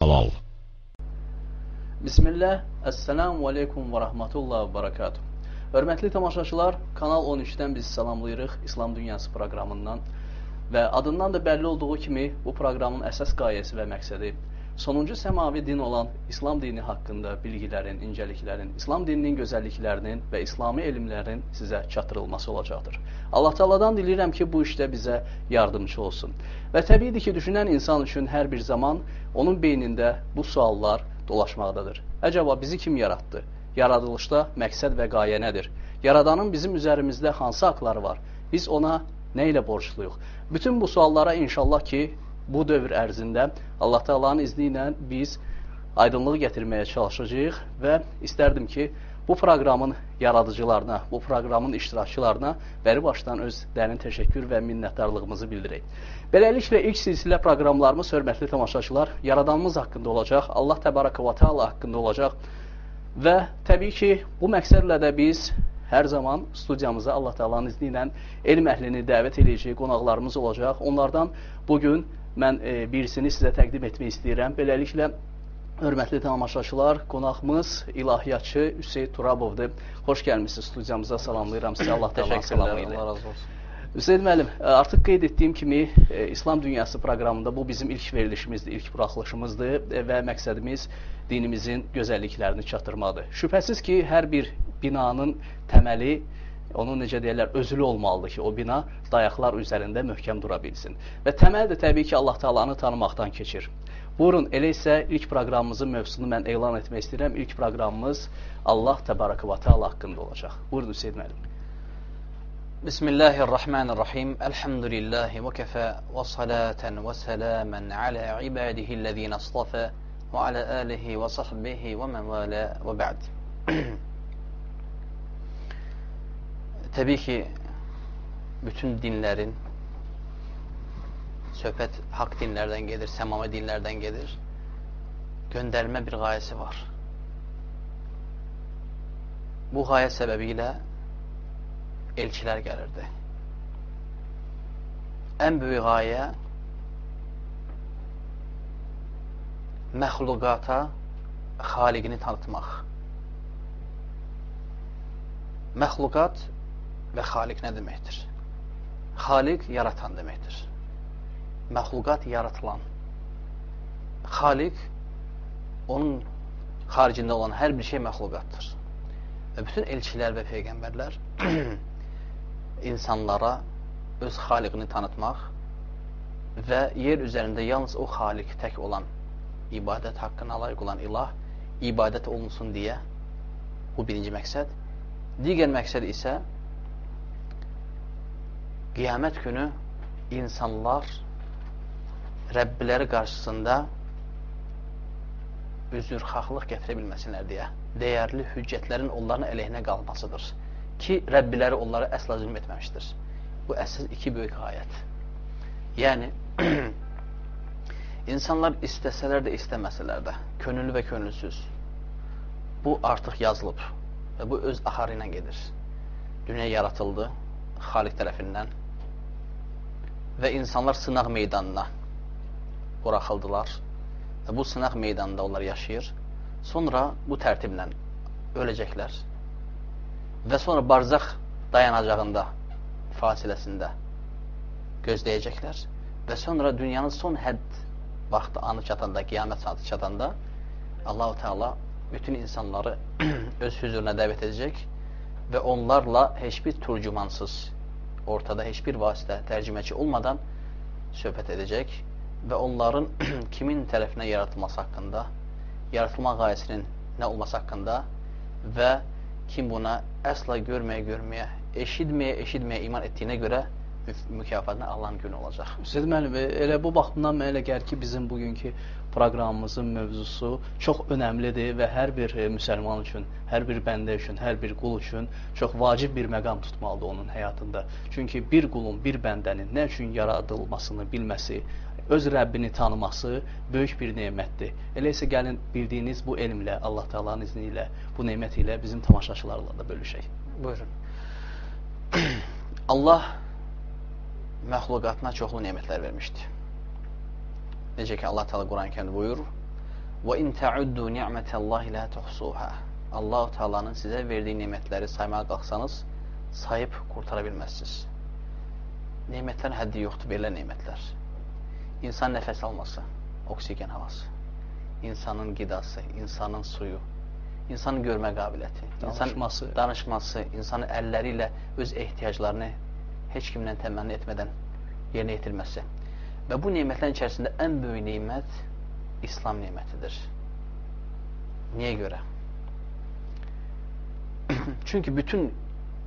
halal. Bismillah, Əssəlamu aleykum və rəhmətullah və barakatuh. Hörmətli tamaşaçılar, Kanal 13-dən biz salamlayırıq İslam Dünyası proqramından və adından da bəlli olduğu kimi bu proqramın əsas qayəsi və məqsədi sonuncu səmavi din olan İslam dini haqqında bilgilərin, incəliklərin, İslam dininin gözəlliklərinin və İslami elmlərin sizə çatdırılması olacaqdır. Allah Taala'dan diləyirəm ki, bu işdə bizə yardımcı olsun. Və təbiidir ki, düşünən insan üçün hər bir zaman onun beynində bu suallar dolaşmaqdadır. Əcəba bizi kim yaratdı? Yaradılışda məqsəd və qayə nədir? Yaradanın bizim üzərimizdə hansı haqları var? Biz ona nə ilə borcluyuq? Bütün bu suallara inşallah ki, bu dövr ərzində Allah Taala'nın izni ilə biz aydınlıq gətirməyə çalışacağıq və istərdim ki, bu proqramın yaradıcılarına, bu proqramın iştirakçılarına bəri başdan öz dərin təşəkkür və minnətdarlığımızı bildirək. Beləliklə ilk silsilə proqramlarımız hörmətli tamaşaçılar Yaradanımız haqqında olacaq, Allah Təbaraka və Taala haqqında olacaq və təbii ki, bu məqsədlə də biz hər zaman studiyamıza Allah Taala'nın izni ilə elm əhlini dəvət edəcək qonaqlarımız olacaq. Onlardan bu gün mən e, birisini sizə təqdim etmək istəyirəm. Beləliklə, hörmətli tamaşaçılar, qonağımız ilahiyyatçı Hüseyd Turabovdur. Xoş gəlmisiniz studiyamıza, salamlayıram sizə. Allah təala salamlayır. Allah razı olsun. Hüseyd müəllim, e, artıq qeyd etdiyim kimi e, İslam Dünyası proqramında bu bizim ilk verilişimizdir, ilk buraxılışımızdır e, və məqsədimiz dinimizin gözəlliklərini çatdırmaqdır. Şübhəsiz ki, hər bir binanın təməli onun necə deyirlər, özülü olmalıdır ki, o bina dayaqlar üzərində möhkəm dura bilsin. Və təməl də təbii ki, Allah Taala'nı tanımaqdan keçir. Buyurun, elə isə ilk proqramımızın mövzusunu mən elan etmək istəyirəm. İlk proqramımız Allah Təbaraka və Taala haqqında olacaq. Buyurun Hüseyn müəllim. Bismillahirrahmanirrahim. Elhamdülillahi və kəfə və salatan və salaman ala ibadihillezina istafa və ala alihi və sahbihi və men vala və ba'd. Təbii ki, bütün dinlərin söhbət haqq dinlərdən gedir, səmami dinlərdən gedir. Göndərmə bir qayəsi var. Bu qayə səbəbilə elçilər gəlirdi. Ən böyük qayə məxluqata xaliqini tanıtmaq. Məxluqat və xaliq nə deməkdir? Xaliq yaratan deməkdir. Məxluqat yaratılan. Xaliq onun xaricində olan hər bir şey məxluqatdır. Və bütün elçilər və peyğəmbərlər insanlara öz xaliqini tanıtmaq və yer üzərində yalnız o xaliq tək olan ibadət haqqına layiq olan ilah ibadət olunsun deyə bu birinci məqsəd. Digər məqsəd isə qiyamət günü insanlar Rəbbiləri qarşısında üzrxahlıq gətirə bilməsinlər deyə dəyərli hüccətlərin onların əleyhinə qalmasıdır ki, Rəbbiləri onlara əsla zülm etməmişdir. Bu əsas iki böyük ayət. Yəni, insanlar istəsələr də, istəməsələr də, könüllü və könülsüz, bu artıq yazılıb və bu öz axarı ilə gedir. Dünya yaratıldı Xalik tərəfindən və insanlar sınaq meydanına buraxıldılar və bu sınaq meydanında onlar yaşayır. Sonra bu tərtiblə öləcəklər. Və sonra barzax dayanacağında fasiləsində gözləyəcəklər. Və sonra dünyanın son hədd vaxtı anı çatanda, qiyamət saatı çatanda Allahu Teala bütün insanları öz hüzuruna dəvət edəcək və onlarla heç bir turcumansız, ortada heç bir vasitə, tərcüməçi olmadan söhbət edəcək və onların kimin tərəfinə yaratılması haqqında, yaratılma qayəsinin nə olması haqqında və kim buna əsla görməyə görməyə, eşitməyə eşitməyə iman etdiyinə görə mükafatına Allahın günü olacaq. Hüseyd müəllim, elə bu baxımdan mənə elə gəlir ki, bizim bugünkü proqramımızın mövzusu çox önəmlidir və hər bir e, müsəlman üçün, hər bir bəndə üçün, hər bir qul üçün çox vacib bir məqam tutmalıdır onun həyatında. Çünki bir qulun, bir bəndənin nə üçün yaradılmasını bilməsi, öz Rəbbini tanıması böyük bir nemətdir. Elə isə gəlin bildiyiniz bu elmlə, Allah Taala'nın izni ilə, bu nemət ilə bizim tamaşaçılarla da bölüşək. Buyurun. Allah məxluqatına çoxlu nemətlər vermişdi. Necə ki Allah Teala Quran-Kərimdə buyurur: Və in ta'uddu ni'metallahi la tuhsuha. Allah Taala'nın sizə verdiyi nemətləri saymağa qalxsanız, sayıb qurtara bilməzsiniz. Nemətlərin həddi yoxdur, belə nemətlər. İnsan nəfəs alması, oksigen havası, insanın qidası, insanın suyu, insanın görmə qabiliyyəti, danışması, insan danışması, insanın əlləri ilə öz ehtiyaclarını heç kimlə təmənni etmədən yerinə yetirməsi. Və bu nemətlərin içərisində ən böyük nemət İslam nemətidir. Niyə görə? Çünki bütün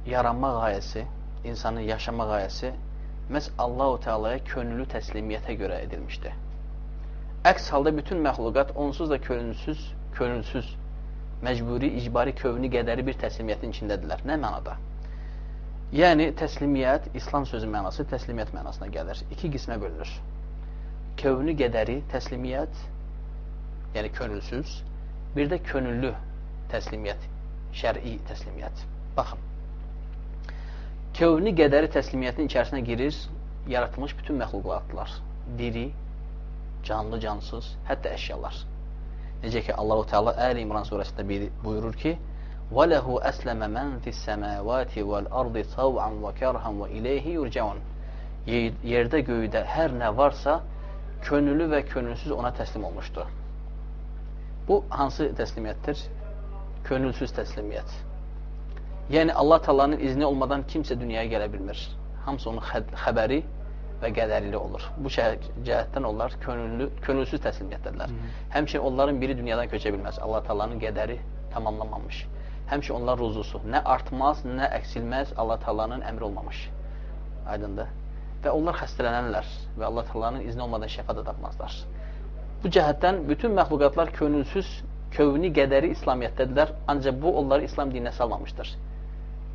yaranma qayəsi, insanın yaşama qayəsi məhz Allahu Teala'ya könüllü təslimiyyətə görə edilmişdir. Əks halda bütün məxluqat onsuz da könülsüz, könülsüz, məcburi, icbari, kövni qədəri bir təslimiyyətin içindədirlər. Nə mənada? Yəni, təslimiyyət, İslam sözü mənası təslimiyyət mənasına gəlir. İki qismə bölünür. Kövni qədəri təslimiyyət, yəni könülsüz, bir də könüllü təslimiyyət, şəri təslimiyyət. Baxın, kövni qədəri təslimiyyətin içərisinə girir yaratılmış bütün məxluqatlar. Diri, canlı, cansız, hətta əşyalar. Necə ki, Allahu Teala Əl İmran surəsində buyurur ki, وَلَهُ أَسْلَمَ مَنْ فِي السَّمَاوَاتِ وَالْأَرْضِ طَوْعًا وَكَرْهًا وَإِلَيْهِ يُرْجَعُونَ Yerdə, göydə hər nə varsa, könüllü və könülsüz ona təslim olmuşdur. Bu hansı təslimiyyətdir? Könülsüz təslimiyyət. Yəni Allah Taala'nın izni olmadan kimsə dünyaya gələ bilmir. Hamısı onun xəbəri və qədərli olur. Bu cəhətdən onlar könüllü, könülsüz təslimiyyətdədirlər. Həmçinin onların biri dünyadan köçə bilməz. Allah Taala'nın qədəri tamamlanmamış. Həmçinin onlar ruzusu nə artmaz, nə əksilməz Allah Taala'nın əmri olmamış. Aydındır? Və onlar xəstələnərlər və Allah Taala'nın izni olmadan şəfa da tapmazlar. Bu cəhətdən bütün məxluqatlar könülsüz, kövni qədəri İslamiyyətdədirlər, ancaq bu onları İslam dininə salmamışdır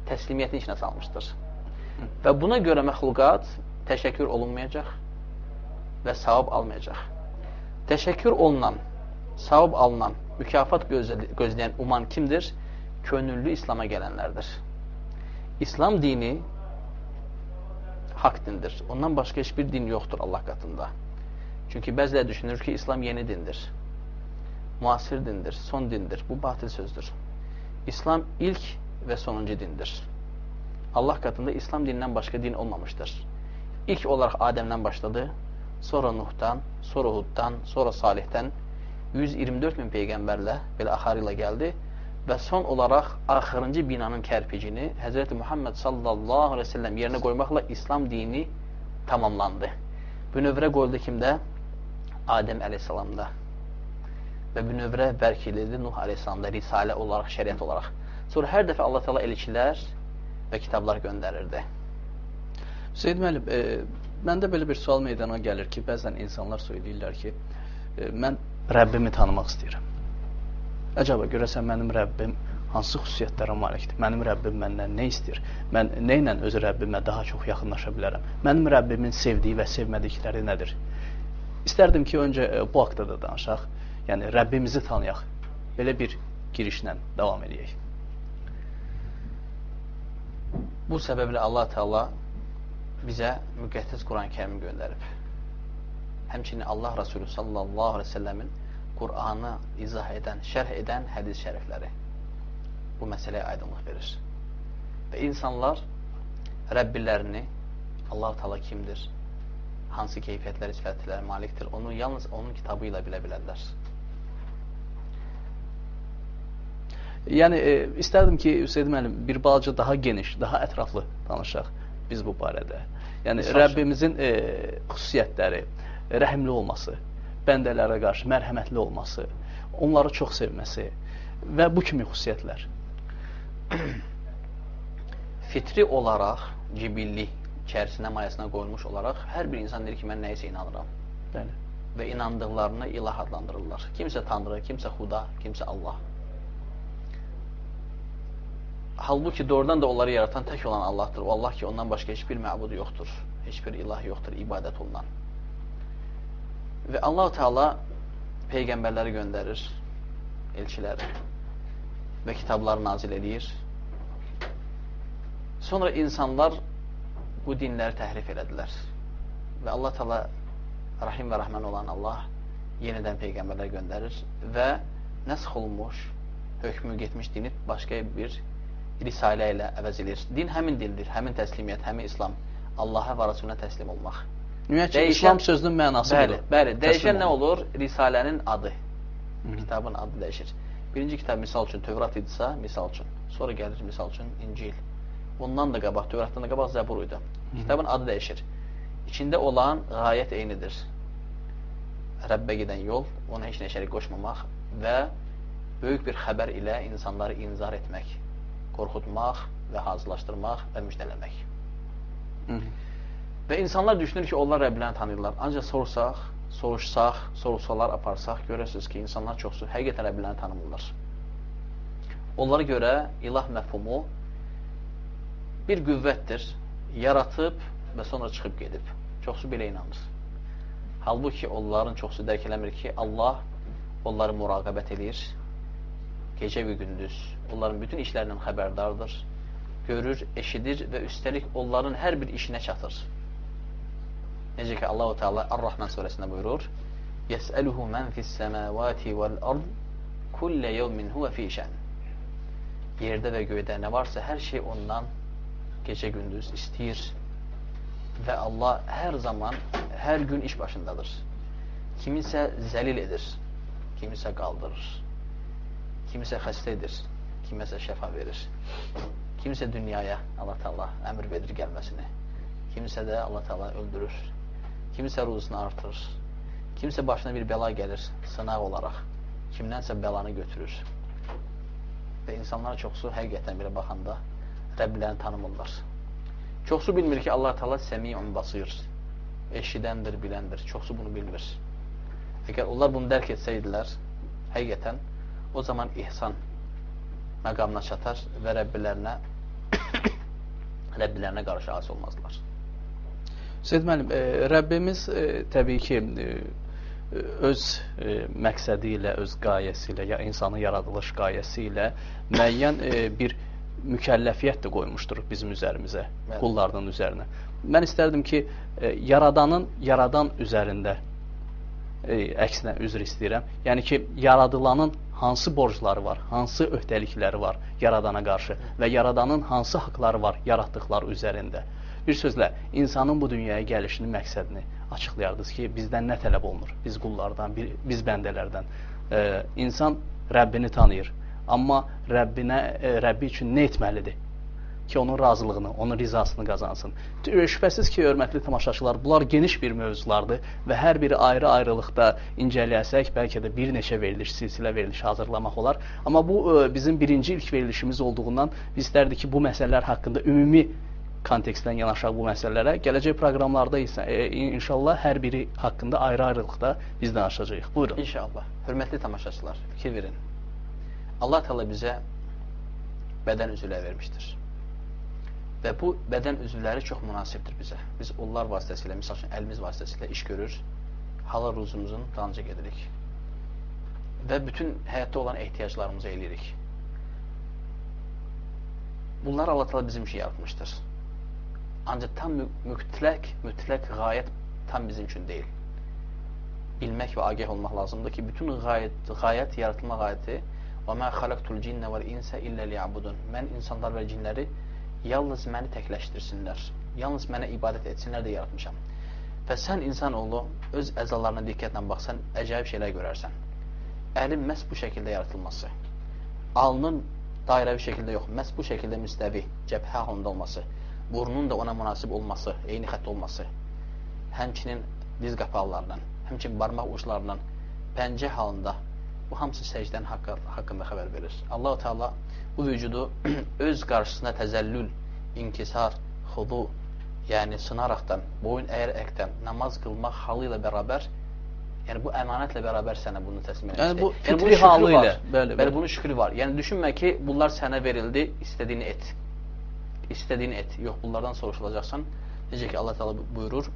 təslimiyyətin içinə salmışdır. Və buna görə məxluqat təşəkkür olunmayacaq və savab almayacaq. Təşəkkür olunan, savab alınan, mükafat gözləyən, uman kimdir? Könüllü İslama gələnlərdir. İslam dini haqq dindir. Ondan başqa heç bir din yoxdur Allah qatında. Çünki bəziləri düşünür ki, İslam yeni dindir. Müasir dindir, son dindir. Bu batil sözdür. İslam ilk və sonuncu dindir. Allah qatında İslam dinindən başqa din olmamışdır. İlk olaraq Adəmdən başladı, sonra Nuhdan, sonra Huddan, sonra Salihdən 124 min peyğəmbərlə belə axarı ilə gəldi və son olaraq axırıncı binanın kərpicini Həzrəti Muhammed sallallahu aleyhi ve sellem yerinə qoymaqla İslam dini tamamlandı. Bu növrə qoyuldu kimdə? Adəm əleyhissalamda. Və bu növrə bərk edildi Nuh əleyhissalamda risalə olaraq, şəriət olaraq. Sonra hər dəfə Allah Teala elçilər və kitablar göndərirdi. Seyyid müəllim, e, məndə belə bir sual meydana gəlir ki, bəzən insanlar söyləyirlər ki, e, mən Rəbbimi tanımaq istəyirəm. Əcaba görəsən mənim Rəbbim hansı xüsusiyyətlərə malikdir? Mənim Rəbbim məndən nə istəyir? Mən nə ilə öz Rəbbimə daha çox yaxınlaşa bilərəm? Mənim Rəbbimin sevdiyi və sevmədikləri nədir? İstərdim ki, öncə e, bu haqda da danışaq. Yəni Rəbbimizi tanıyaq. Belə bir girişlə davam edək. Bu səbəblə Allah Teala bizə müqəddəs Quran-ı Kərimi göndərib. Həmçinin Allah Resulü sallallahu aleyhi ve sellemin Qur'anı izah edən, şərh edən hədis şərifləri bu məsələyə aydınlıq verir. Və insanlar Rəbbilərini Allah Teala kimdir, hansı keyfiyyətlər, sifətlərə malikdir, onu yalnız onun kitabı ilə bilə bilərlər. Yəni e, istərdim ki, Hüseyn müəllim bir balaca daha geniş, daha ətraflı danışaq biz bu barədə. Yəni. Rəbbimizin e, xüsusiyyətləri, rəhimli olması, bəndələrə qarşı mərhəmətli olması, onları çox sevməsi və bu kimi xüsusiyyətlər. Fitri olaraq, cibilli içərisinə, mayasına qoyulmuş olaraq hər bir insan deyir ki, mən nəyisə inanıram. Bəli. Və inandıqlarını ilah adlandırırlar. Kimsə Tanrı, kimsə Xuda, kimsə Allah. Halbuki doğrudan da onları yaratan tək olan Allahdır. O Allah ki, ondan başqa heç bir məbud yoxdur. Heç bir ilah yoxdur ibadət olunan. Və Allah Teala peyğəmbərləri göndərir, elçiləri və kitabları nazil edir. Sonra insanlar bu dinləri təhrif elədilər. Və Allah Teala Rahim və Rəhmən olan Allah yenidən peyğəmbərlər göndərir və nəsx olunmuş, hökmü getmiş dini başqa bir risalə ilə əvəz edir. Din həmin dindir, həmin təslimiyyət, həmin İslam. Allaha və Rasuluna təslim olmaq. Ümumiyyətlə İslam sözünün mənası bəli, budur. Bəli, dəyişən nə olur? Risalənin adı. Hı -hı. Kitabın adı dəyişir. Birinci kitab misal üçün Tövrat idisə, misal üçün. Sonra gəlir misal üçün İncil. Bundan da qabaq, Tövratdan da qabaq Zəbur idi. Kitabın adı dəyişir. İçində olan qayət eynidir. Rəbbə gedən yol, ona heç nə şərik qoşmamaq və böyük bir xəbər ilə insanları inzar etmək, qorxutmaq və hazırlaşdırmaq və müjdələmək. Hı -hı. Və insanlar düşünür ki, onlar Rəbblərini tanıyırlar. Ancaq sorsaq, soruşsaq, soruşsalar aparsaq, görəsiniz ki, insanlar çoxsu həqiqətən Rəbblərini tanımırlar. Onlara görə ilah məfhumu bir qüvvətdir, yaratıb və sonra çıxıb gedib. Çoxsu belə inanır. Halbuki onların çoxsu dərk eləmir ki, Allah onları muraqabət edir, gecə və gündüz, onların bütün işlərindən xəbərdardır, görür, eşidir və üstəlik onların hər bir işinə çatır. Necə ki Allahu Teala Ar-Rahman surəsində buyurur: "Yes'aluhu men fis-semawati vel-ard kulle yevmin huve fi şen." Yerdə və göydə nə varsa hər şey ondan gecə gündüz istəyir və Allah hər zaman, hər gün iş başındadır. Kimisə zəlil edir, kimisə qaldırır, kimisə xəstə edir, kimisə şəfa verir. Kimisə dünyaya Allah Teala əmr verir gəlməsini. Kimisə də Allah Teala öldürür. Kimisə ruzunu artırır. Kimsə başına bir bəla gəlir sınaq olaraq. Kimdənsə bəlanı götürür. Və insanlar çoxsu həqiqətən belə baxanda Rəblərini tanımırlar. Çoxsu bilmir ki, Allah Teala səmiun basir. Eşidəndir, biləndir. Çoxsu bunu bilmir. Əgər onlar bunu dərk etsəydilər, həqiqətən o zaman ihsan məqamına çatar və Rəbbilərinə Rəbbilərinə qarşı asi olmazlar. Seyyid müəllim, e, Rəbbimiz e, təbii ki e, öz məqsədi ilə, öz qayəsi ilə, ya insanın yaradılış qayəsi ilə müəyyən bir mükəlləfiyyət də qoymuşdur bizim üzərimizə, Bəli. qullarının üzərinə. Mən istərdim ki, yaradanın yaradan üzərində əksinə üzr istəyirəm. Yəni ki, yaradılanın hansı borcları var, hansı öhdəlikləri var yaradana qarşı və yaradanın hansı haqları var yaratdıqları üzərində. Bir sözlə, insanın bu dünyaya gəlişinin məqsədini açıqlayardınız ki, bizdən nə tələb olunur? Biz qullardan, biz bəndələrdən. E, insan Rəbbini tanıyır, amma Rəbbinə, e, Rəbbi üçün nə etməlidir? ki, onun razılığını, onun rizasını qazansın. Şübhəsiz ki, hörmətli tamaşaçılar, bunlar geniş bir mövzulardır və hər biri ayrı-ayrılıqda incələyəsək, bəlkə də bir neçə veriliş, silsilə veriliş hazırlamaq olar. Amma bu bizim birinci ilk verilişimiz olduğundan biz istərdik ki, bu məsələlər haqqında ümumi kontekstdən yanaşaq bu məsələlərə. Gələcək proqramlarda isə e, inşallah hər biri haqqında ayrı-ayrılıqda biz danışacağıq. Buyurun. İnşallah. Hörmətli tamaşaçılar, fikir verin. Allah Teala bizə bədən üzvləri vermişdir. Və bu bədən üzvləri çox münasibdir bizə. Biz onlar vasitəsilə, misal üçün əlimiz vasitəsilə iş görür, halal ruzumuzun dalınca gedirik. Və bütün həyatda olan ehtiyaclarımızı eləyirik. Bunlar Allah Teala bizim üçün yaratmışdır. Ancaq tam mü- mütləq, mütləq qayət tam bizim üçün deyil. Bilmək və agah olmaq lazımdır ki, bütün qayət, qayət yaratılma qayəti və mə xalaqtul cinnə vəl insə illə liyabudun. Mən insanlar və cinləri yalnız məni təkləşdirsinlər. Yalnız mənə ibadət etsinlər deyə yaratmışam. Və sən insanoğlu öz əzalarına diqqətlə baxsan, əcəb şeylər görərsən. Əlin məhz bu şəkildə yaratılması, alnın dairəvi şəkildə yox, məhz bu şəkildə müstəvi, cəbhə halında olması, burnun da ona münasib olması, eyni xətt olması, həmçinin diz qapaqlarından, həmçinin barmaq uçlarından pəncə halında bu hamısı səcdən haqqı, haqqında xəbər verir. Allahu Teala bu vücudu öz qarşısına təzəllül, inkisar, xudu, yəni sınaraqdan, boyun əyərəkdən namaz qılmaq halı ilə bərabər Yəni bu əmanətlə bərabər sənə bunu təslim edir. Yəni bu bunun fitri şükrü halı ilə, bəli, Bəli, bəli. bunun şükrü var. Yəni düşünmə ki, bunlar sənə verildi, istədiyini et. İstədiyini et. Yox, bunlardan soruşulacaqsan. Necə ki Allah Teala buyurur: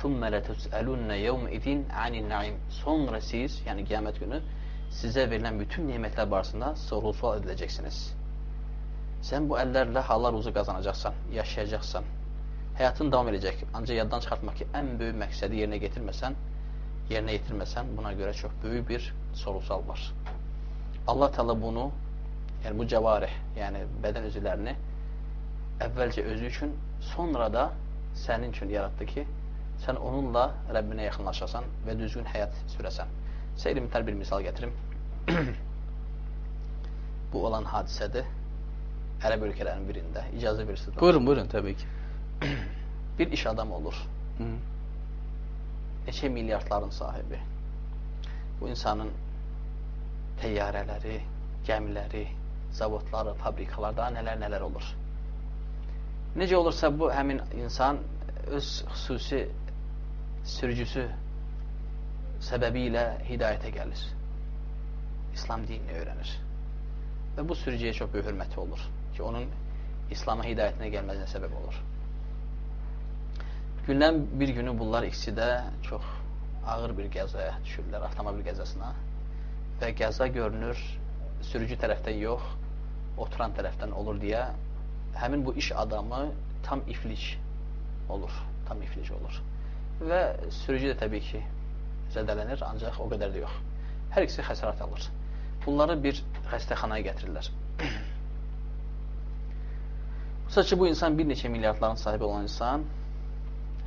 "Thumma la tus'alunna yawma idin 'anil na'im." Sonra siz, yəni qiyamət günü sizə verilən bütün nemətlər barəsində sorğu-sual ediləcəksiniz. Sən bu əllərlə halal ruzu qazanacaqsan, yaşayacaqsan. Həyatın davam edəcək. Ancaq yaddan çıxartmaq ki, ən böyük məqsədi yerinə getirməsən, yerine yetirməsən buna görə çox böyük bir sorğusal var. Allah Teala bunu yəni bu cəvarih, yəni bədən üzvlərini əvvəlcə özü üçün, sonra da sənin üçün yaratdı ki, sən onunla Rəbbinə yaxınlaşasan və düzgün həyat sürəsən. Elmətər bir misal gətirim. bu olan hadisədir. Ərəb ölkələrinin birində. İcazə verirsiniz. Buyurun, buyurun, təbii ki. bir iş adamı olur. Hı. Neçə milyardların sahibi. Bu insanın təyyarələri, gəmiləri, zavodları, fabrikalar, daha nələr-nələr olur. Necə olursa bu həmin insan öz xüsusi sürücüsü səbəbi ilə hidayətə gəlir. İslam dinini öyrənir. Və bu sürücüyə çox böyük hörməti olur ki, onun İslama hidayətinə gəlməsinə səbəb olur. Gündən bir günü bunlar ikisi də çox ağır bir qəzaya düşürlər, avtomobil qəzasına və qəza görünür sürücü tərəfdən yox, oturan tərəfdən olur deyə həmin bu iş adamı tam iflic olur. Tam iflic olur. Və sürücü də təbii ki zədələnir, ancaq o qədər də yox. Hər ikisi xəsarət alır. Bunları bir xəstəxanaya gətirirlər. Xüsusə ki, bu insan bir neçə milyardların sahibi olan insan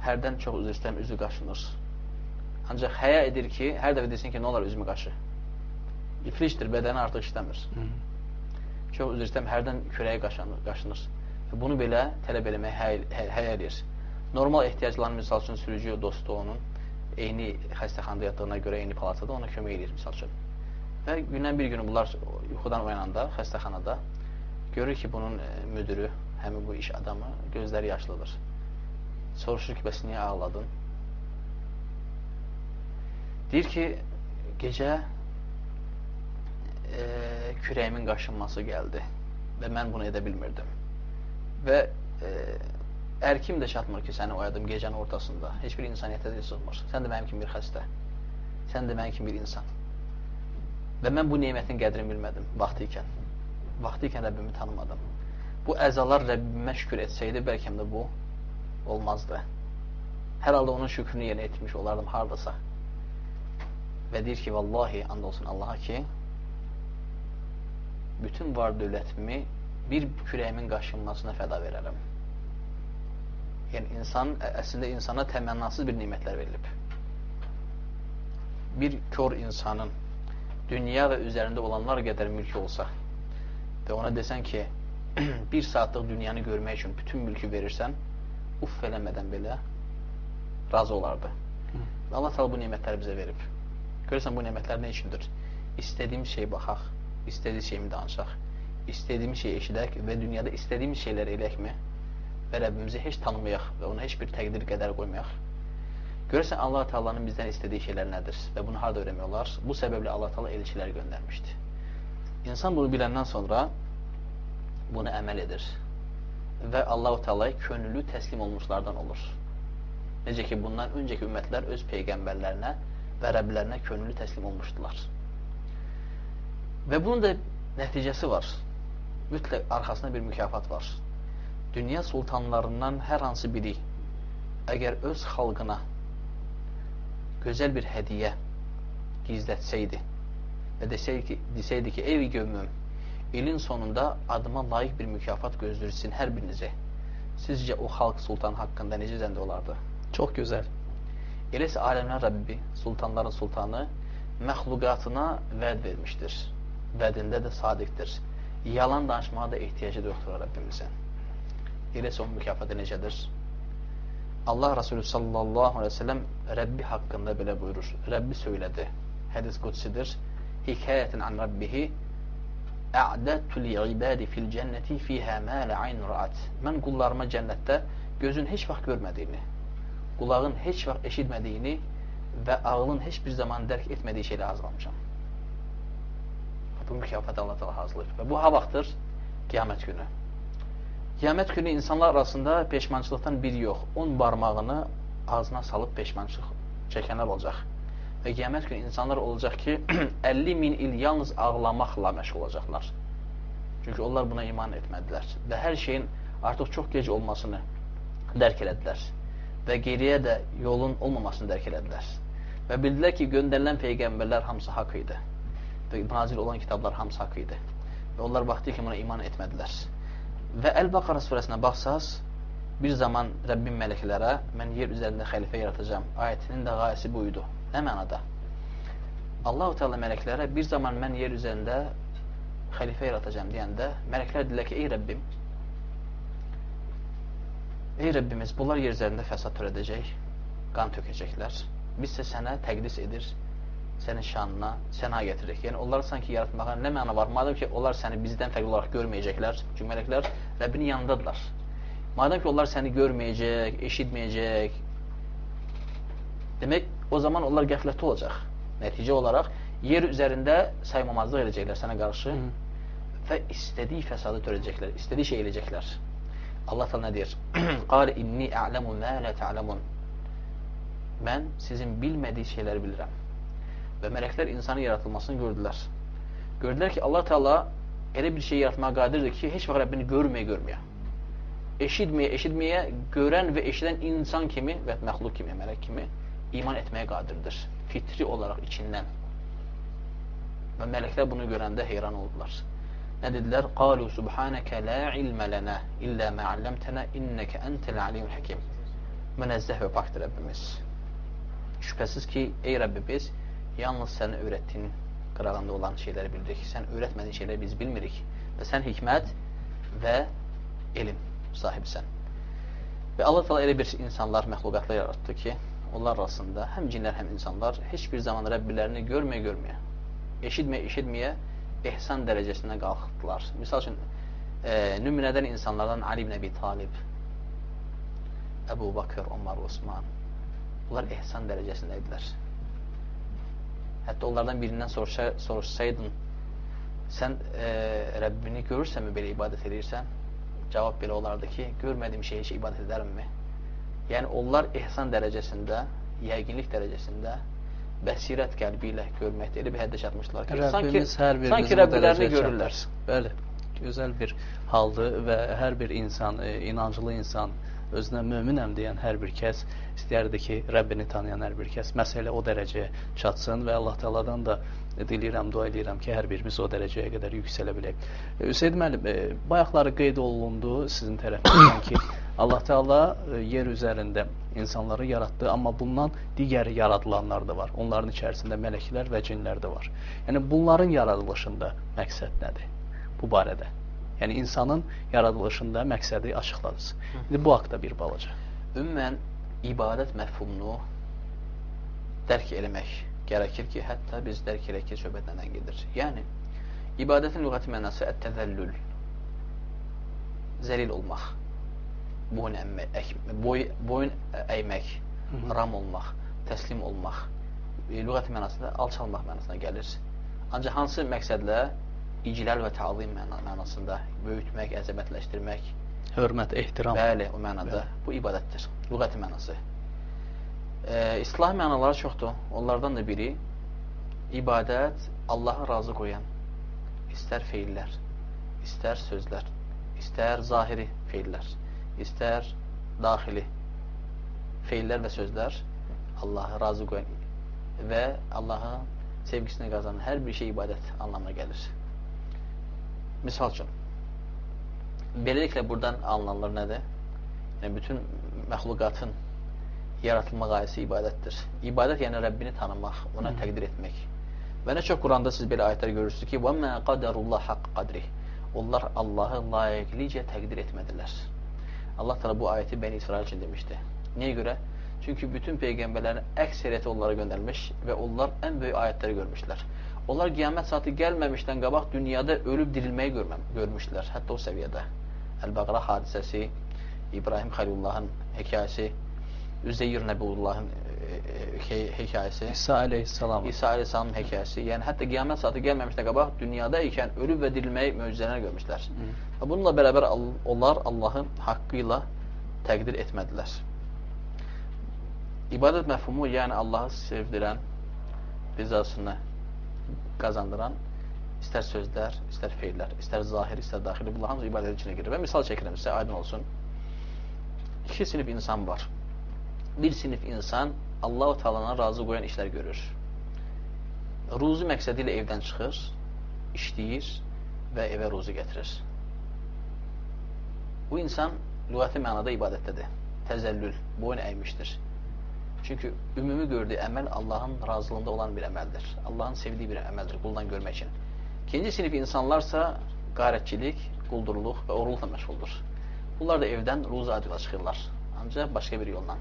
hərdən çox üzr istəyəm, üzü qaşınır. Ancaq həya edir ki, hər dəfə desin ki, nə olar üzümü qaşı. İflicdir, bədəni artıq işləmir. Hı -hı çox üzr istəyirəm, hərdən kürəyə qaşınır. qaşınır. Bunu belə tələb eləmək həy, həy, həy eləyir. Normal ehtiyaclarını, misal üçün, sürücü dostu onun eyni xəstəxanada yatdığına görə eyni palatada ona kömək edir, misal üçün. Və gündən bir günü bunlar yuxudan oyananda, xəstəxanada görür ki, bunun e, müdürü, həmin bu iş adamı gözləri yaşlıdır. Soruşur ki, bəs niyə ağladın? Deyir ki, gecə e, kürəyimin qaşınması gəldi və mən bunu edə bilmirdim. Və e, ərkim də çatmır ki, səni oyadım gecənin ortasında. Heç bir insaniyyətə də sığmır. Sən də mənim kimi bir xəstə. Sən də mənim kimi bir insan. Və mən bu nemətin qədrini bilmədim vaxtı ikən. Vaxtı ikən Rəbbimi tanımadım. Bu əzalar Rəbbimə şükür etsəydi, bəlkə də bu olmazdı. Hər halda onun şükrünü yerinə etmiş olardım hardasa. Və deyir ki, vallahi, and olsun Allaha ki, bütün var dövlətimi bir kürəyimin qaşınmasına fəda verərəm. Yəni, insan, əslində insana təmənnasız bir nimətlər verilib. Bir kör insanın dünya və üzərində olanlar qədər mülkü olsa və ona desən ki, bir saatlıq dünyanı görmək üçün bütün mülkü verirsən, uff eləmədən belə razı olardı. Və Allah təala bu nemətləri bizə verib. Görürsən, bu nemətlər nə üçündür? İstədiyim şey baxaq istədiyi şeyimi danışaq, istədiyimiz şey eşidək və dünyada istədiyimiz şeyləri eləkmi və Rəbbimizi heç tanımayaq və ona heç bir təqdir qədər qoymayaq. Görürsən, Allah Taalanın bizdən istədiyi şeylər nədir və bunu harada öyrənmək olar? Bu səbəblə Allah Taala elçilər göndərmişdi. İnsan bunu biləndən sonra bunu əməl edir və Allah Taalaya könüllü təslim olmuşlardan olur. Necə ki, bundan öncəki ümmətlər öz peyğəmbərlərinə və Rəblərinə könüllü təslim olmuşdular. Və bunun da nəticəsi var. Mütləq arxasında bir mükafat var. Dünya sultanlarından hər hansı biri əgər öz xalqına gözəl bir hədiyə gizlətsəydi və desəydi ki, desəydi ki, ey gömüm, ilin sonunda adıma layiq bir mükafat gözlürsin hər birinizə. Sizcə o xalq sultan haqqında necə zəndə olardı? Çox gözəl. Eləsə aləmlər Rəbbi, sultanların sultanı məxluqatına vəd vermişdir vədində də sadiqdir. Yalan danışmağa da ehtiyacı yoxdur Rəbbimizin. Eləsə onun mükafatı necədir? Allah Resulü sallallahu aleyhi ve sellem Rəbbi haqqında belə buyurur. Rəbbi söylədi. Hədis qudsidir. Hikayətin an Rabbihi Ə'dəttu li'ibadi fil cənnəti fiyhə mə lə'ayn ra'at. Mən qullarıma cənnətdə gözün heç vaxt görmədiyini, qulağın heç vaxt eşitmədiyini və ağlın heç bir zaman dərk etmədiyi şeylə hazırlamışam bu mükafatı Allah təala hazırlayır. Və bu ha vaxtdır? Qiyamət günü. Qiyamət günü insanlar arasında peşmançılıqdan biri yox, 10 barmağını ağzına salıb peşmançılıq çəkənlər olacaq. Və qiyamət günü insanlar olacaq ki, 50 min il yalnız ağlamaqla məşğul olacaqlar. Çünki onlar buna iman etmədilər. Və hər şeyin artıq çox gec olmasını dərk elədilər. Və geriyə də yolun olmamasını dərk elədilər. Və bildilər ki, göndərilən peyğəmbərlər hamısı haqq idi. Və nazil olan kitablar hamısı haqq idi. Onlar baxdı ki, buna iman etmədilər. Və Əl-Baqara surəsinə baxsaz, bir zaman Rəbbim mələklərə mən yer üzərində xəlifə yaratacağam. Ayətinin də qayəsi buydu. Nə mənada? Allah-u Teala mələklərə bir zaman mən yer üzərində xəlifə yaratacağam deyəndə mələklər dedilər ki, ey Rəbbim, ey Rəbbimiz, bunlar yer üzərində fəsad törədəcək, qan tökəcəklər. Biz isə sənə təqdis edir, sənin şanına səna getiririk. Yəni onlar sanki yaratmağa nə məna var? Madəm ki, onlar səni bizdən fərqli olaraq görməyəcəklər, çünki mələklər Rəbbinin yanındadılar. Madəm ki, onlar səni görməyəcək, eşitməyəcək, demək o zaman onlar qəflətli olacaq. Nəticə olaraq yer üzərində saymamazlıq edəcəklər sənə qarşı Hı. və istədiyi fəsadı törədəcəklər, istədiyi şey edəcəklər. Allah təala nə deyir? Qal inni a'lamu ma la ta'lamun. Mən sizin bilmədiyi şeyləri bilirəm. Və mələklər insanın yaratılmasını gördülər. Gördülər ki, Allah Teala elə bir şey yaratmağa qadirdir ki, heç vaxt Rəbbini görməyə görməyə. Eşitməyə, eşitməyə, görən və eşidən insan kimi və məxluq kimi, mələk kimi iman etməyə qadirdir. Fitri olaraq içindən. Və mələklər bunu görəndə heyran oldular. Nə dedilər? Qalu subhanəkə la ilmə lənə illə mə alləmtənə innəkə entəl aliyyum həkim. Münəzzəh və pakdır Rəbbimiz. Şübhəsiz ki, ey Rəbbi biz yalnız sənin öyrətdiyin qırağında olan şeyləri bilirik. Sən öyrətmədiyin şeyləri biz bilmirik. Və sən hikmət və elm sahibisən. Və Allah təala elə bir insanlar, məxluqatlar yaratdı ki, onlar arasında həm cinlər, həm insanlar heç bir zaman Rəbbilərini görməyə görməyə, eşitməyə eşitməyə ehsan dərəcəsinə qalxdılar. Misal üçün, e, nümunədən insanlardan Ali ibn Əbi Talib, Əbu Bakır, Omar, Osman, bunlar ehsan dərəcəsində idilər. Hətta onlardan birindən soruşa, soruşsaydın, sən e, Rəbbini görürsənmi belə ibadət edirsən? Cavab belə olardı ki, görmədiyim şeyə heç ibadət edərmmi? Yəni onlar ehsan dərəcəsində, yəqinlik dərəcəsində bəsirət qəlbi ilə görməkdə elə bir həddə çatmışlar ki, Rəbbimiz sanki, hər sanki Rəbbilərini görürlər. Bəli, gözəl bir haldır və hər bir insan, e, inancılı insan, özünə möminəm deyən hər bir kəs istəyərdi ki, Rəbbini tanıyan hər bir kəs məsələ o dərəcəyə çatsın və Allah Taala'dan da diləyirəm, dua edirəm ki, hər birimiz o dərəcəyə qədər yüksələ bilək. E, Hüseyd müəllim, e, bayaqları qeyd olundu sizin tərəfinizdən ki, Allah Teala e, yer üzərində insanları yaratdı, amma bundan digəri yaradılanlar da var. Onların içərisində mələklər və cinlər də var. Yəni bunların yaradılışında məqsəd nədir bu barədə? Yəni insanın yaradılışında məqsədi açıqladınız. İndi bu haqqda bir balaca. Ümumən ibadət məfhumunu dərk eləmək gərəkir ki, hətta biz dərk edək ki, söhbət nədən gedir. Yəni, ibadətin lüğəti mənası ət-təzəllül, zəlil olmaq, boyun, əmək, boy, boyun əymək, ram olmaq, təslim olmaq, e, lüğəti mənasında alçalmaq mənasına gəlir. Ancaq hansı məqsədlə iclal və təzim mənasında böyütmək, əzəmətləşdirmək, hörmət, ehtiram. Bəli, o mənada. Bəli. Bu ibadətdir. Lüğəti mənası e, İslah mənaları çoxdur. Onlardan da biri ibadət Allaha razı qoyan istər feillər, istər sözlər, istər zahiri feillər, istər daxili feillər və sözlər Allahı razı qoyan və Allahın sevgisini qazanan hər bir şey ibadət anlamına gəlir. Misal üçün, beləliklə buradan alınanlar nədir? Yəni, bütün məxluqatın yaratılma qayəsi ibadətdir. İbadət yəni Rəbbini tanımaq, ona Hı. təqdir etmək. Və nə çox Quranda siz belə ayətlər görürsünüz ki, وَمَا قَدَرُ اللّٰهَ حَقِّ قَدْرِهِ Onlar Allahı layiqlicə təqdir etmədilər. Allah təala bu ayəti Bəni İsrail üçün demişdi. Niyə görə? Çünki bütün peyğəmbərlərin əksəriyyəti onlara göndərilmiş və onlar ən böyük ayətləri görmüşlər. Onlar qiyamət saati gəlməmişdən qabaq dünyada ölüb dirilməyi görməm, görmüşlər, hətta o səviyyədə. Əl-Bəqra hadisəsi, İbrahim Xəlilullahın hekayəsi, Üzeyir Nəbiullahın e, e, hekayəsi. İsa əleyhissalam. İsa əleyhissalamın hekayəsi. Yəni hətta qiyamət saati gəlməmişdən qabaq dünyada ikən ölüb və dirilməyi möcüzələr görmüşlər. Hı. Bununla bərabər onlar Allahı haqqı ilə təqdir etmədilər. İbadət məfhumu, yəni Allahı sevdirən, rizasını qazandıran istər sözlər, istər feillər, istər zahir, istər daxili, bunlar hamısı ibadət içinə girir. Və misal çəkirəm sizə, aydın olsun. İki sinif insan var bir sinif insan Allah-u Teala'na razı qoyan işlər görür. Ruzu məqsədi ilə evdən çıxır, işləyir və evə ruzu gətirir. Bu insan lügəti mənada ibadətdədir. Təzəllül, boyun əymişdir. Çünki ümumi gördüyü əməl Allahın razılığında olan bir əməldir. Allahın sevdiyi bir əməldir quldan görmək üçün. İkinci sinif insanlarsa qarətçilik, quldurluq və oğurluqla məşğuldur. Bunlar da evdən ruza adıyla çıxırlar. Ancaq başqa bir yolla.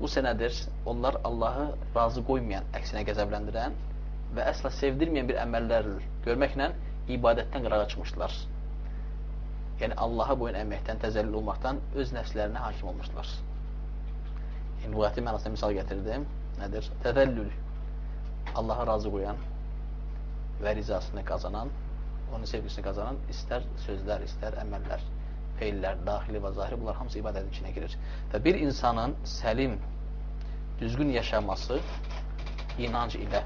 Bu sənədir, onlar Allahı razı qoymayan, əksinə qəzəbləndirən və əsla sevdirməyən bir əməllər görməklə ibadətdən qırağa çıxmışlar. Yəni Allaha boyun əyməkdən, təzəllül olmaqdan öz nəfslərinə hakim olmuşlar. Lügəti mənasında misal gətirdim. Nədir? Təzəllül. Allaha razı qoyan və rizasını qazanan, onun sevgisini qazanan istər sözlər, istər əməllər feillər, daxili və zahiri bunlar hamısı ibadətin içinə girir. Və bir insanın səlim, düzgün yaşaması inanc ilə,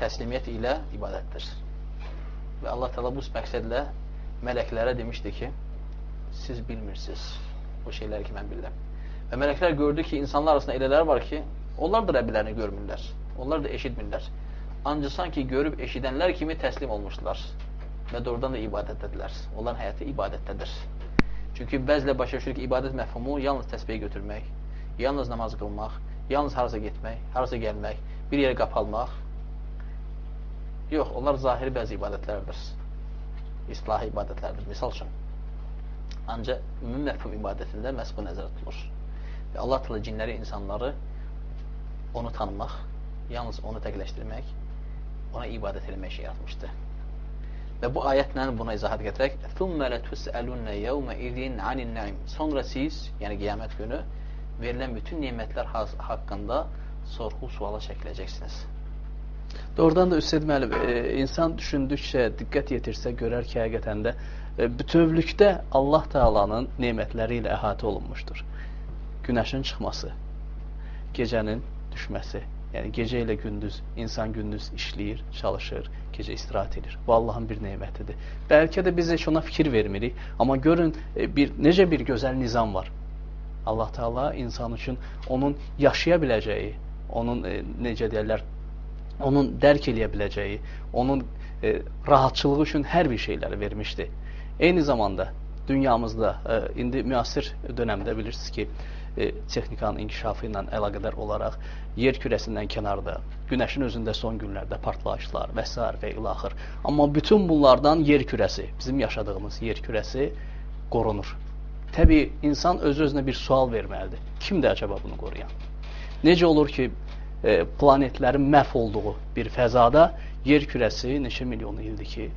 təslimiyyət ilə ibadətdir. Və Allah təala bu məqsədlə mələklərə demişdi ki, siz bilmirsiniz bu şeyləri ki, mən bilirəm. Və mələklər gördü ki, insanlar arasında elələr var ki, onlar da Rəbbilərini görmürlər, onlar da eşitmirlər. Ancaq sanki görüb eşidənlər kimi təslim olmuşlar və doğrudan da ibadətdədirlər. Onların həyatı ibadətdədir. Çünki bəzilə başa düşür ki, ibadət məfhumu yalnız təsbih götürmək, yalnız namaz qılmaq, yalnız harasa getmək, harasa gəlmək, bir yerə qapalmaq. Yox, onlar zahiri bəzi ibadətlərdir. İslahi ibadətlərdir, misal üçün. Ancaq ümumi məfhum ibadətində məhz bu nəzərdə tutulur. Və Allah təala cinləri, insanları onu tanımaq, yalnız onu təqləşdirmək, ona ibadət etmək şey yaratmışdı. Və bu ayətlə buna izahat gətirək, ثُمَّ لَتُسْأَلُنَّ يَوْمَ اِذِينَ عَنِ النَّعِمِ Sonra siz, yəni qiyamət günü, verilən bütün nimətlər haqqında sorğu suala çəkiləcəksiniz. Doğrudan da Üstad müəllim, e, insan düşündükcə, diqqət yetirsə görər ki, həqiqətən də e, bütövlükdə Allah Taala'nın nemətləri ilə əhatə olunmuşdur. Günəşin çıxması, gecənin düşməsi, yəni gecə ilə gündüz, insan gündüz işləyir, çalışır, gecə istirahət edir. Bu Allahın bir nemətidir. Bəlkə də biz heç ona fikir vermirik, amma görün e, bir necə bir gözəl nizam var. Allah Taala insan üçün onun yaşaya biləcəyi, onun e, necə deyirlər, onun dərk eləyə biləcəyi, onun e, rahatçılığı üçün hər bir şeyləri vermişdi. Eyni zamanda dünyamızda indi müasir dönəmdə bilirsiniz ki, texnikanın inkişafı ilə əlaqədar olaraq yer kürəsindən kənarda, günəşin özündə son günlərdə partlayışlar və s. və ilaxır. Amma bütün bunlardan yer kürəsi, bizim yaşadığımız yer kürəsi qorunur. Təbii, insan öz-özünə bir sual verməlidir. Kimdir acaba bunu qoruyan? Necə olur ki, e, planetlərin məhv olduğu bir fəzada yer kürəsi neçə milyon ildir ki,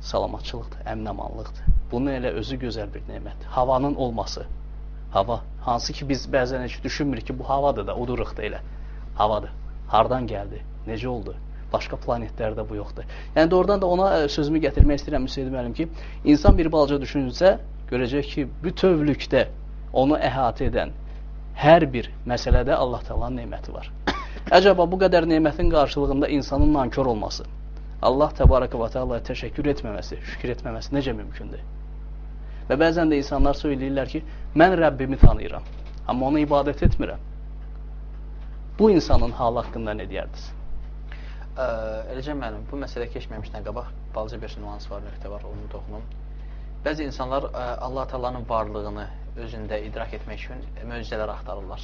salamatçılıqdır, əminamanlıqdır. Bunun elə özü gözəl bir nemət. Havanın olması, Hava. Hansı ki biz bəzən heç düşünmürük ki, bu havadır da, uduruq da elə. Havadır. Hardan gəldi? Necə oldu? Başqa planetlərdə bu yoxdur. Yəni doğrudan da ona e, sözümü gətirmək istəyirəm Müseyid müəllim ki, insan bir balaca düşünsə, görəcək ki, bütövlükdə onu əhatə edən hər bir məsələdə Allah Taala'nın neməti var. Əcəba bu qədər nemətin qarşılığında insanın nankor olması, Allah Təbaraka və Teala'ya təşəkkür etməməsi, şükür etməməsi necə mümkündür? Və bəzən də insanlar söyləyirlər ki, mən Rəbbimi tanıyıram, amma ona ibadət etmirəm. Bu insanın halı haqqında nə deyərdiniz? Eləcə mənim, bu məsələ keçməmişdən qabaq balaca bir nüans var, nöqtə var, onu toxunum. Bəzi insanlar Allah Taala'nın varlığını özündə idrak etmək üçün möcüzələr axtarırlar.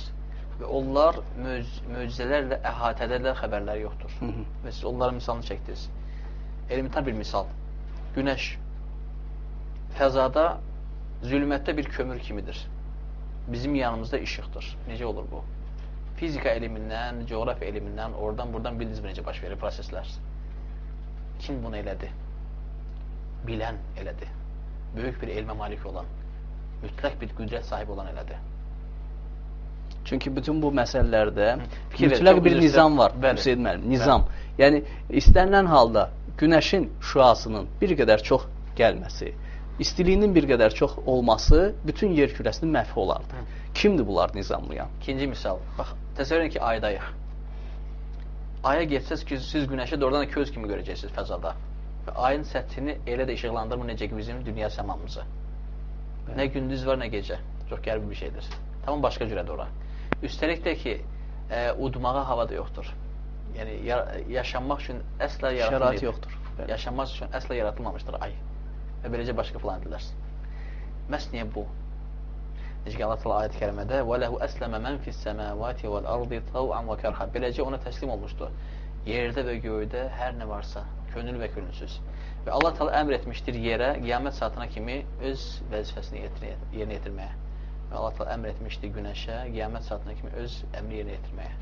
Və onlar möc möcüzələrlə əhatədələr, xəbərləri yoxdur. Hı -hı. Və siz onların misalını çəkdiniz. Elementar bir misal. Günəş fəzada zülmətdə bir kömür kimidir. Bizim yanımızda işıqdır. Necə olur bu? Fizika elmindən, coğrafiya elmindən, oradan buradan bildiniz necə baş verir proseslər. Kim bunu elədi? Bilən elədi. Böyük bir elmə malik olan, mütləq bir qüdrət sahibi olan elədi. Çünki bütün bu məsələlərdə Fikir mütləq bir nizam var, Hüseyin müəllim, nizam. Bəli. Yəni istənilən halda günəşin şüasının bir qədər çox gəlməsi, istiliyinin bir qədər çox olması bütün yer kürəsinin məhvi olardı. Hı. Kimdir bunlar nizamlayan? İkinci misal. Bax, təsəvvür edin ki, aydayıq. Aya getsəz ki, siz günəşi doğrudan da köz kimi görəcəksiniz fəzada. Və ayın səthini elə də işıqlandırmır necə ki bizim dünya səmamızı. Bəli. Nə gündüz var, nə gecə. Çox qəribə bir şeydir. Tamam başqa cürədir ora. Üstəlik də ki, e, udmağa hava da yoxdur. Yəni ya yaşanmaq üçün əsla yaratılmayıb. Şərait yoxdur. Bəli. Yaşanmaq üçün əsla yaratılmamışdır ay. Və beləcə başqa planetlər. Məhz niyə bu? Necə ki Allah Teala ayət-i kərimədə "Və lehu əsləmə men fis-semavati vel-ardi taw'an və kerha." Beləcə ona təslim olmuşdu. Yerdə və göydə hər nə varsa, könül və könülsüz. Və Allah Teala əmr etmişdir yerə qiyamət saatına kimi öz vəzifəsini yerinə yetirməyə. Və Allah Teala əmr etmişdi günəşə qiyamət saatına kimi öz əmri yerinə yetirməyə.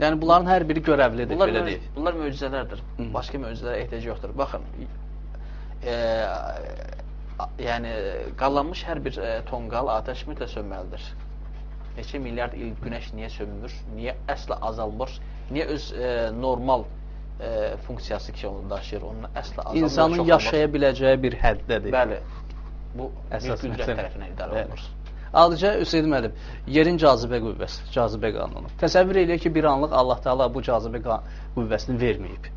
Yəni bunların hər biri görəvlidir, Bunlar, belə deyək. bunlar möcüzələrdir. Başqa möcüzələrə ehtiyac yoxdur. Baxın, e, yəni qallanmış hər bir e, tonqal atəş mütləq sönməlidir. Neçə milyard il günəş niyə sönmür? Niyə əsla azalmır? Niyə öz e, normal e, funksiyası ki onu daşıyır? Onun əsla azalmır. İnsanın yaşaya biləcəyi bir həddədir. Bəli. Bu Əsas qüdrət tərəfindən idarə olunur. Adıca Hüseyn müəllim, yerin cazibə qüvvəsi, cazibə qanunu. Təsəvvür eləyək ki, bir anlıq Allah Taala bu cazibə qüvvəsini verməyib.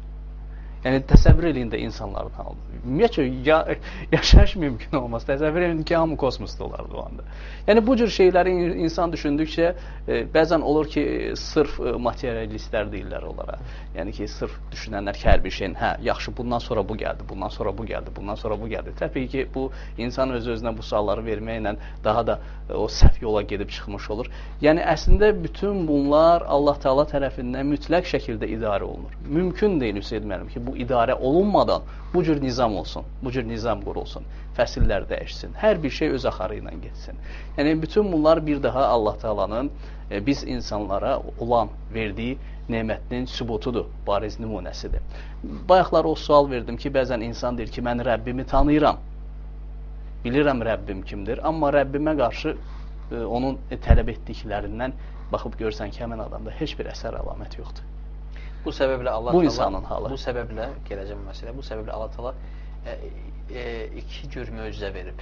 Yəni təsəvvür eləyin də insanların halını. Ümumiyyətcə ya, yaşayış mümkün olmaz. Təsəvvür eləyin ki, hamı kosmosda olardı o anda. Yəni bu cür şeyləri in- insan düşündükcə e, bəzən olur ki, sırf e, materialistlər deyirlər onlara. Yəni ki, sırf düşünənlər ki, hər bir şeyin, hə, yaxşı, bundan sonra bu gəldi, bundan sonra bu gəldi, bundan sonra bu gəldi. Təbii ki, bu insan öz-özünə bu sualları verməklə daha da e, o səhv yola gedib çıxmış olur. Yəni əslində bütün bunlar Allah Taala tərəfindən mütləq şəkildə idarə olunur. Mümkün deyil Hüseyn müəllim ki, bu idarə olunmadan bu cür nizam olsun, bu cür nizam qurulsun, fəsillər dəyişsin, hər bir şey öz axarı ilə getsin. Yəni bütün bunlar bir daha Allah Taala'nın e, biz insanlara olan verdiyi nemətinin sübutudur, bariz nümunəsidir. Bayaqlar o sual verdim ki, bəzən insan deyir ki, mən Rəbbimi tanıyıram. Bilirəm Rəbbim kimdir, amma Rəbbimə qarşı e, onun e, tələb etdiklərindən baxıb görsən ki, həmin adamda heç bir əsər əlamət yoxdur. Bu səbəblə Allah Bu Taala- insanın halı. Bu səbəblə gələcəm bu məsələ. Bu səbəblə Allah Taala e, e, iki cür möcüzə verib.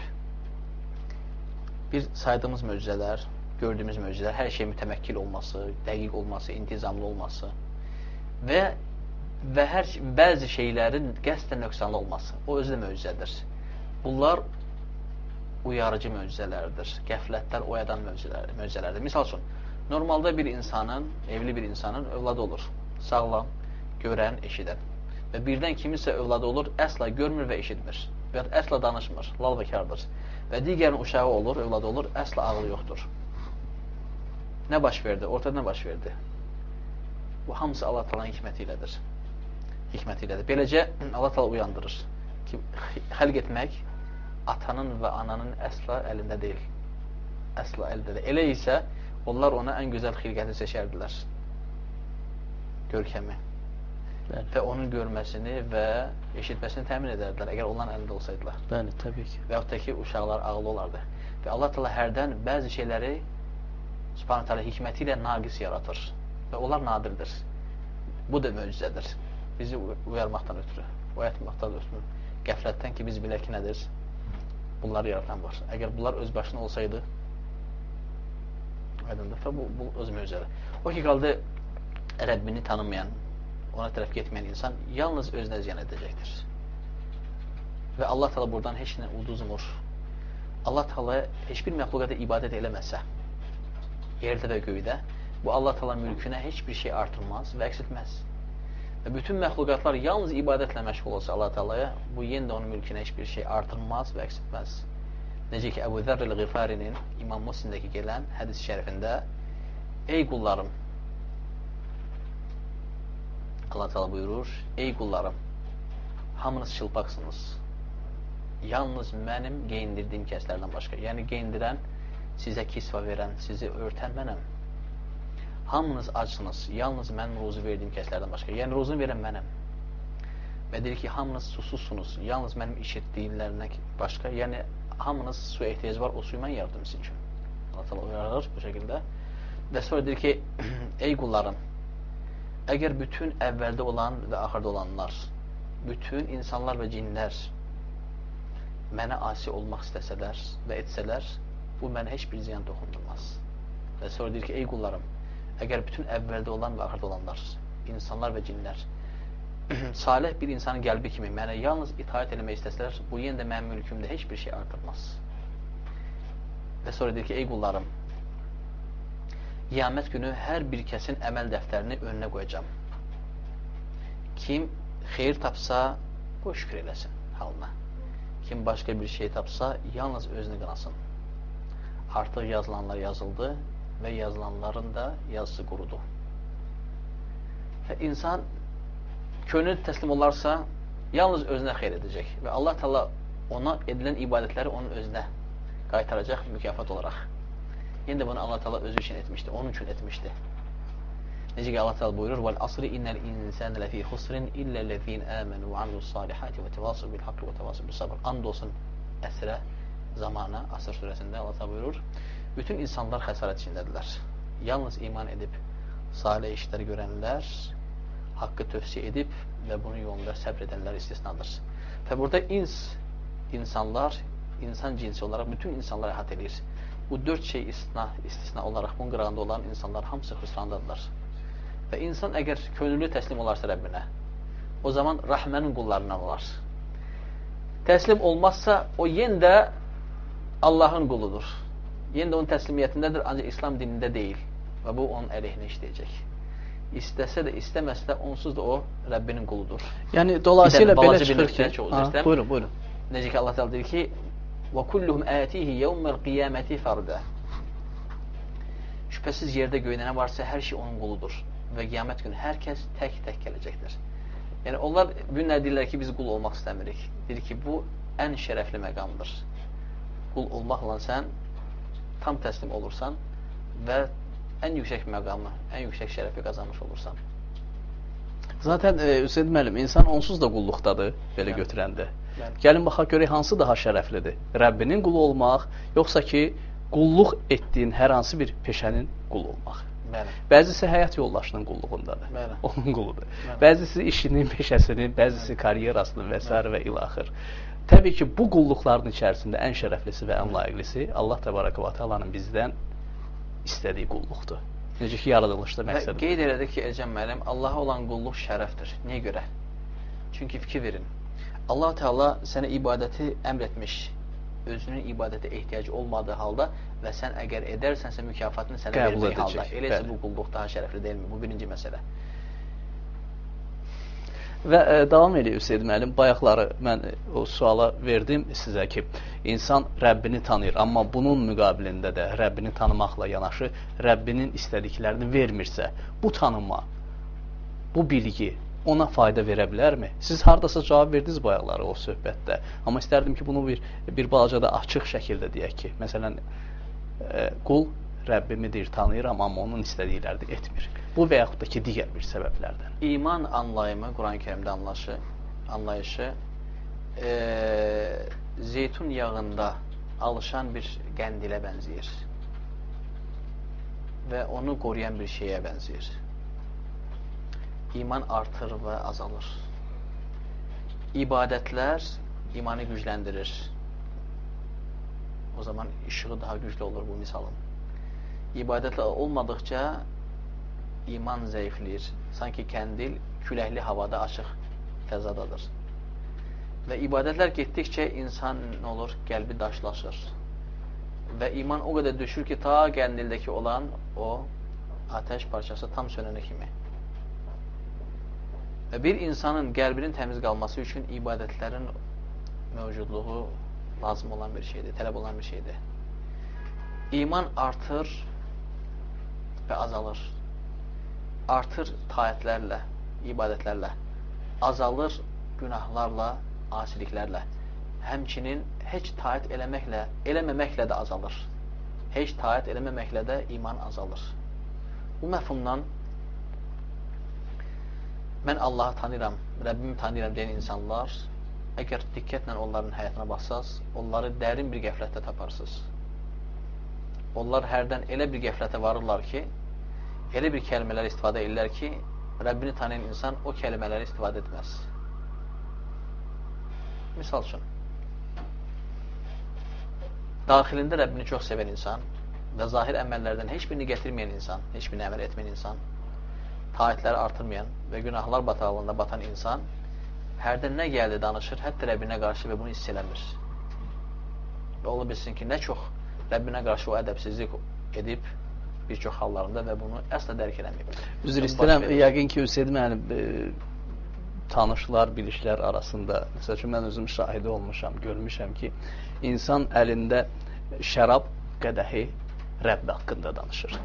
Bir saydığımız möcüzələr, gördüyümüz möcüzələr, hər şey mütəməkkil olması, dəqiq olması, intizamlı olması və və hər bəzi şeylərin qəsdən nöqsanlı olması. O özü də möcüzədir. Bunlar uyarıcı möcüzələrdir. Qəflətlər oyadan möcüzələr, möcüzələrdir. Misal üçün, normalda bir insanın, evli bir insanın övladı olur. Sağlam, görən, eşidən. Və birdən kiminsə övladı olur, əsla görmür və eşitmir. Və əsla danışmır, lal və kardır. Və digərinin uşağı olur, övladı olur, əsla ağlı yoxdur. Nə baş verdi? Ortada nə baş verdi? Bu hamısı Allah Taala'nın hikməti ilədir. Hikməti ilədir. Beləcə Allah Taala uyandırır ki, xəlq etmək atanın və ananın əsla əlində deyil. Əsla əlində deyil. Elə isə onlar ona ən gözəl xilqəti seçərdilər. Görkəmi Bəli, və onun görməsini və eşitməsini təmin edərdilər əgər onların əlində olsaydılar. bəli, təbii ki. Və yaxud da ki, uşaqlar ağıllı olardı. Və Allah Teala hərdən bəzi şeyləri Subhanahu Teala hikməti ilə naqis yaradır. Və onlar nadirdir. Bu da möcüzədir. Bizi uy- uyarmaqdan ötürü, oyatmaqdan ötürü, qəflətdən ki, biz bilək ki, nədir? Bunları yaratan var. Əgər bunlar öz başına olsaydı, aydındır. Bu, bu öz möcüzədir. O ki, qaldı Rəbbini tanımayan, ona tərəf getməyən insan yalnız özünə ziyan edəcəkdir. Və Allah Taala buradan heç nə uduzmur. Allah Taala heç bir məxluqata ibadət eləməsə, yerdə və göydə, bu Allah Taala mülkünə heç bir şey artırmaz və əks etməz. Və bütün məxluqatlar yalnız ibadətlə məşğul olsa Allah Taalaya, bu yenə də onun mülkünə heç bir şey artırmaz və əks etməz. Necə ki Əbu Zərr el-Ğifari'nin İmam Muslimdəki gələn hədis-i şərifində Ey qullarım Allah Teala buyurur Ey qullarım hamınız çılpaqsınız yalnız mənim geyindirdiyim kəslərdən başqa. Yəni geyindirən, sizə kisva verən, sizi örtən mənəm. Hamınız açsınız, yalnız mənim ruzu verdiyim kəslərdən başqa. Yəni ruzunu verən mənəm. Və deyir ki, hamınız susuzsunuz, yalnız mənim işitdiyimlərindən başqa. Yəni hamınız su ehtiyac var, o suyu mən yaradım sizin üçün. Allah təala uyarır bu şəkildə. Və sonra deyir ki, ey qullarım, əgər bütün əvvəldə olan və axırda olanlar, bütün insanlar və cinlər mənə asi olmaq istəsələr və etsələr, bu mənə heç bir ziyan toxundurmaz. Və sonra deyir ki, ey qullarım, əgər bütün əvvəldə olan və axırda olanlar, insanlar və cinlər, salih bir insanın qəlbi kimi mənə yalnız itaət eləmək istəsələr, bu yenə də mənim mülkümdə heç bir şey artırmaz. Və sonra deyir ki, ey qullarım, qiyamət günü hər bir kəsin əməl dəftərini önünə qoyacam. Kim xeyir tapsa, bu şükür eləsin halına. Kim başqa bir şey tapsa, yalnız özünü qınasın. Artıq yazılanlar yazıldı və yazılanların da yazısı qurudu. Və insan könül təslim olarsa, yalnız özünə xeyr edəcək və Allah Taala ona edilən ibadətləri onun özünə qaytaracaq mükafat olaraq. Yenə də bunu Allah Taala özü üçün etmişdi, onun üçün etmişdi. Necə ki Allah Taala buyurur: "Vel asri innel insane lefi husrin illellezine amenu ve amilus salihati ve tevasav bil hakki ve tevasav bis sabr." And olsun əsrə, zamana, Asr surəsində Allah Taala buyurur: "Bütün insanlar xəsarət içindədirlər. Yalnız iman edib salih işlər görənlər, haqqı tövsiyə edib və bunun yolunda səbr edənlər istisnadır." Və burada ins insanlar, insan cinsi olaraq bütün insanları əhatə edir. Bu dörd şey istisna, istisna olaraq bunun qırağında olan insanlar hamısı xüsrandadırlar. Və insan əgər könüllü təslim olarsa Rəbbinə, o zaman rəhmənin qullarından olar. Təslim olmazsa, o yenə də Allahın quludur. Yenə də onun təslimiyyətindədir, ancaq İslam dinində deyil. Və bu onun əleyhinə işləyəcək. İstəsə də, istəməsə də, onsuz da o Rəbbinin quludur. Yəni, dolayısıyla belə çıxır ki... Ha, buyurun, buyurun. Necə ki, Allah təala deyir ki, وَكُلُّهُمْ آتِيهِ يَوْمَ الْقِيَامَةِ فَرْدًا Şübhəsiz yerdə göynənə varsa, hər şey onun quludur və qiyamət günü hər kəs tək-tək gələcəkdir. Yəni onlar bu günlər deyirlər ki, biz qul olmaq istəmirik. Deyir ki, bu ən şərəfli məqamdır. Qul olmaqla sən tam təslim olursan və ən yüksək məqamı, ən yüksək şərəfi qazanmış olursan. Zaten e, Hüseyin müəllim, insan onsuz da qulluqdadır, belə Bəli. götürəndə. Gəlin baxaq görək hansı daha şərəflidir? Rəbbinin qulu olmaq, yoxsa ki, qulluq etdiyin hər hansı bir peşənin qulu olmaq? Bəli. Bəzisi həyat yoldaşının qulluğundadır. Bəli. Onun quludur. Bəli. Bəzisi işinin, peşəsinin, bəzisi karyerasının və s. və ilaxır. Təbii ki, bu qulluqların içərisində ən şərəflisi və ən layiqlisi Allah Təbaraka və Taala'nın bizdən istədiyi qulluqdur. Necə ki, yaradılışda məqsədi. qeyd elədi ki, Əcəm müəllim, Allaha olan qulluq şərəfdir. Niyə görə? Çünki fikir verin. Allah Teala sənə ibadəti əmr etmiş. Özünün ibadətə ehtiyacı olmadığı halda və sən əgər edərsənsə mükafatını sənə Qəbul vermək edəcək, halda. Eləsə bəli. bu qulluq daha şərəfli deyilmi? Bu birinci məsələ. Və e, davam edir Hüseyd müəllim. Bayaqları mən e, o suala verdim sizə ki, insan Rəbbini tanıyır, amma bunun müqabilində də Rəbbini tanımaqla yanaşı Rəbbinin istədiklərini vermirsə, bu tanınma, bu bilgi ona fayda verə bilərmi? Siz hardasa cavab verdiniz bayaqları o söhbətdə. Amma istərdim ki, bunu bir bir balaca da açıq şəkildə deyək ki, məsələn, e, qul Rəbbimidir, tanıyıram, amma onun istədiklərini etmir. Bu və yaxud da ki, digər bir səbəblərdən. İman anlayımı Quran-Kərimdə anlaşı, anlayışı e, zeytun yağında alışan bir qəndilə bənzəyir. Və onu qoruyan bir şeyə bənzəyir. İman artır və azalır. İbadətlər imanı gücləndirir. O zaman işığı daha güclü olur bu misalın. İbadətlər olmadıkça iman zəifləyir. Sanki kəndil küləkli havada açıq fəzadadır. Və ibadətlər getdikcə insan nə olur? Qəlbi daşlaşır. Və iman o qədər düşür ki, ta qəndildəki olan o ateş parçası tam sönənə kimi. Və bir insanın qəlbinin təmiz qalması üçün ibadətlərin mövcudluğu lazım olan bir şeydir, tələb olan bir şeydir. İman artır və azalır artır taətlərlə, ibadətlərlə, azalır günahlarla, asiliklərlə. Həmçinin heç taət eləməklə, eləməməklə də azalır. Heç taət eləməməklə də iman azalır. Bu məfhumdan mən Allahı tanıyıram, Rəbbimi tanıyıram deyən insanlar, əgər diqqətlə onların həyatına baxsaz, onları dərin bir qəflətdə taparsınız. Onlar hərdən elə bir qəflətə varırlar ki, elə bir kəlmələr istifadə edirlər ki, Rəbbini tanıyan insan o kəlmələri istifadə etməz. Misal üçün, daxilində Rəbbini çox sevən insan və zahir əməllərdən heç birini gətirməyən insan, heç birini əməl etməyən insan, taatləri artırmayan və günahlar bataqlığında batan insan hərdən nə gəldi danışır, hətta Rəbbinə qarşı və bunu hiss eləmir. Və ola bilsin ki, nə çox Rəbbinə qarşı o ədəbsizlik edib, bir çox hallarında və bunu əsla dərk eləməyib. Üzr istəyirəm, yəqin ki, Hüseyn müəllim e, tanışlar, bilişlər arasında, məsəl üçün mən özüm şahidi olmuşam, görmüşəm ki, insan əlində şərab qədəhi Rəbb haqqında danışır.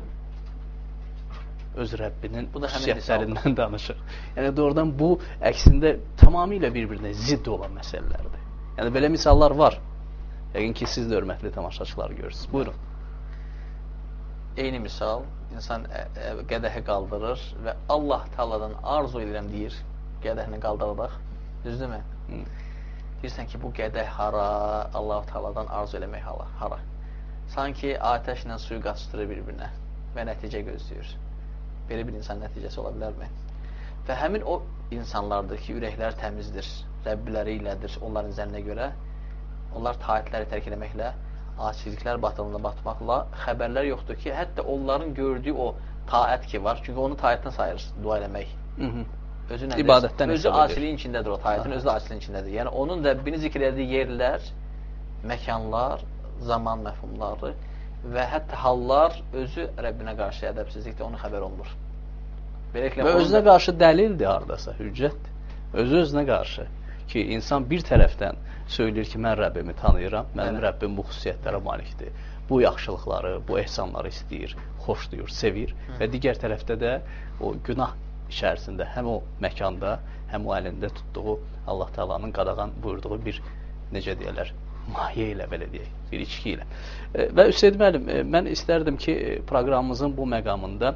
Öz Rəbbinin bu da xüsusiyyətlərindən danışır. Yəni doğrudan bu əksində tamamilə bir-birinə zidd olan məsələlərdir. Yəni belə misallar var. Yəqin ki, siz də hörmətli tamaşaçılar görürsünüz. Buyurun. Eyni misal, insan qədəhi qaldırır və Allah taladan arzu edirəm deyir, qədəhini qaldırırıq. Düzdürmü? Deyirsən ki, bu qədəh hara, Allah taladan arzu eləmək hala, hara. Sanki atəşlə suyu qaçdırır bir-birinə və nəticə gözləyir. Belə bir insan nəticəsi ola bilərmi? Və həmin o insanlardır ki, ürəklər təmizdir, Rəbbiləri ilədir onların zənninə görə onlar taatləri tərk etməklə, asiliklər batılığına batmaqla xəbərlər yoxdur ki, hətta onların gördüyü o taət ki var, çünki onu taətdən sayırız dua eləmək. Hı -hı. Özü nədir? İbadətdən özü asiliyin içindədir o taətin, özü asiliyin içindədir. Yəni onun Rəbbini zikr etdiyi yerlər, məkanlar, zaman məfhumları və hətta hallar özü Rəbbinə qarşı ədəbsizlikdə onun xəbər olunur. Beləliklə, və özünə da... qarşı dəlildir hardasa, hüccətdir. Özü özünə qarşı ki, insan bir tərəfdən söyləyir ki, mən Rəbbimi tanıyıram, mənim Bəli. Rəbbim bu xüsusiyyətlərə malikdir. Bu yaxşılıqları, bu ehsanları istəyir, xoşlayır, sevir Hı. və digər tərəfdə də o günah içərisində həm o məkanda, həm o əlində tutduğu Allah Taala'nın qadağan buyurduğu bir necə deyirlər, maye ilə belə deyək, bir içki ilə. E, və Hüseyn müəllim, e, mən istərdim ki, e, proqramımızın bu məqamında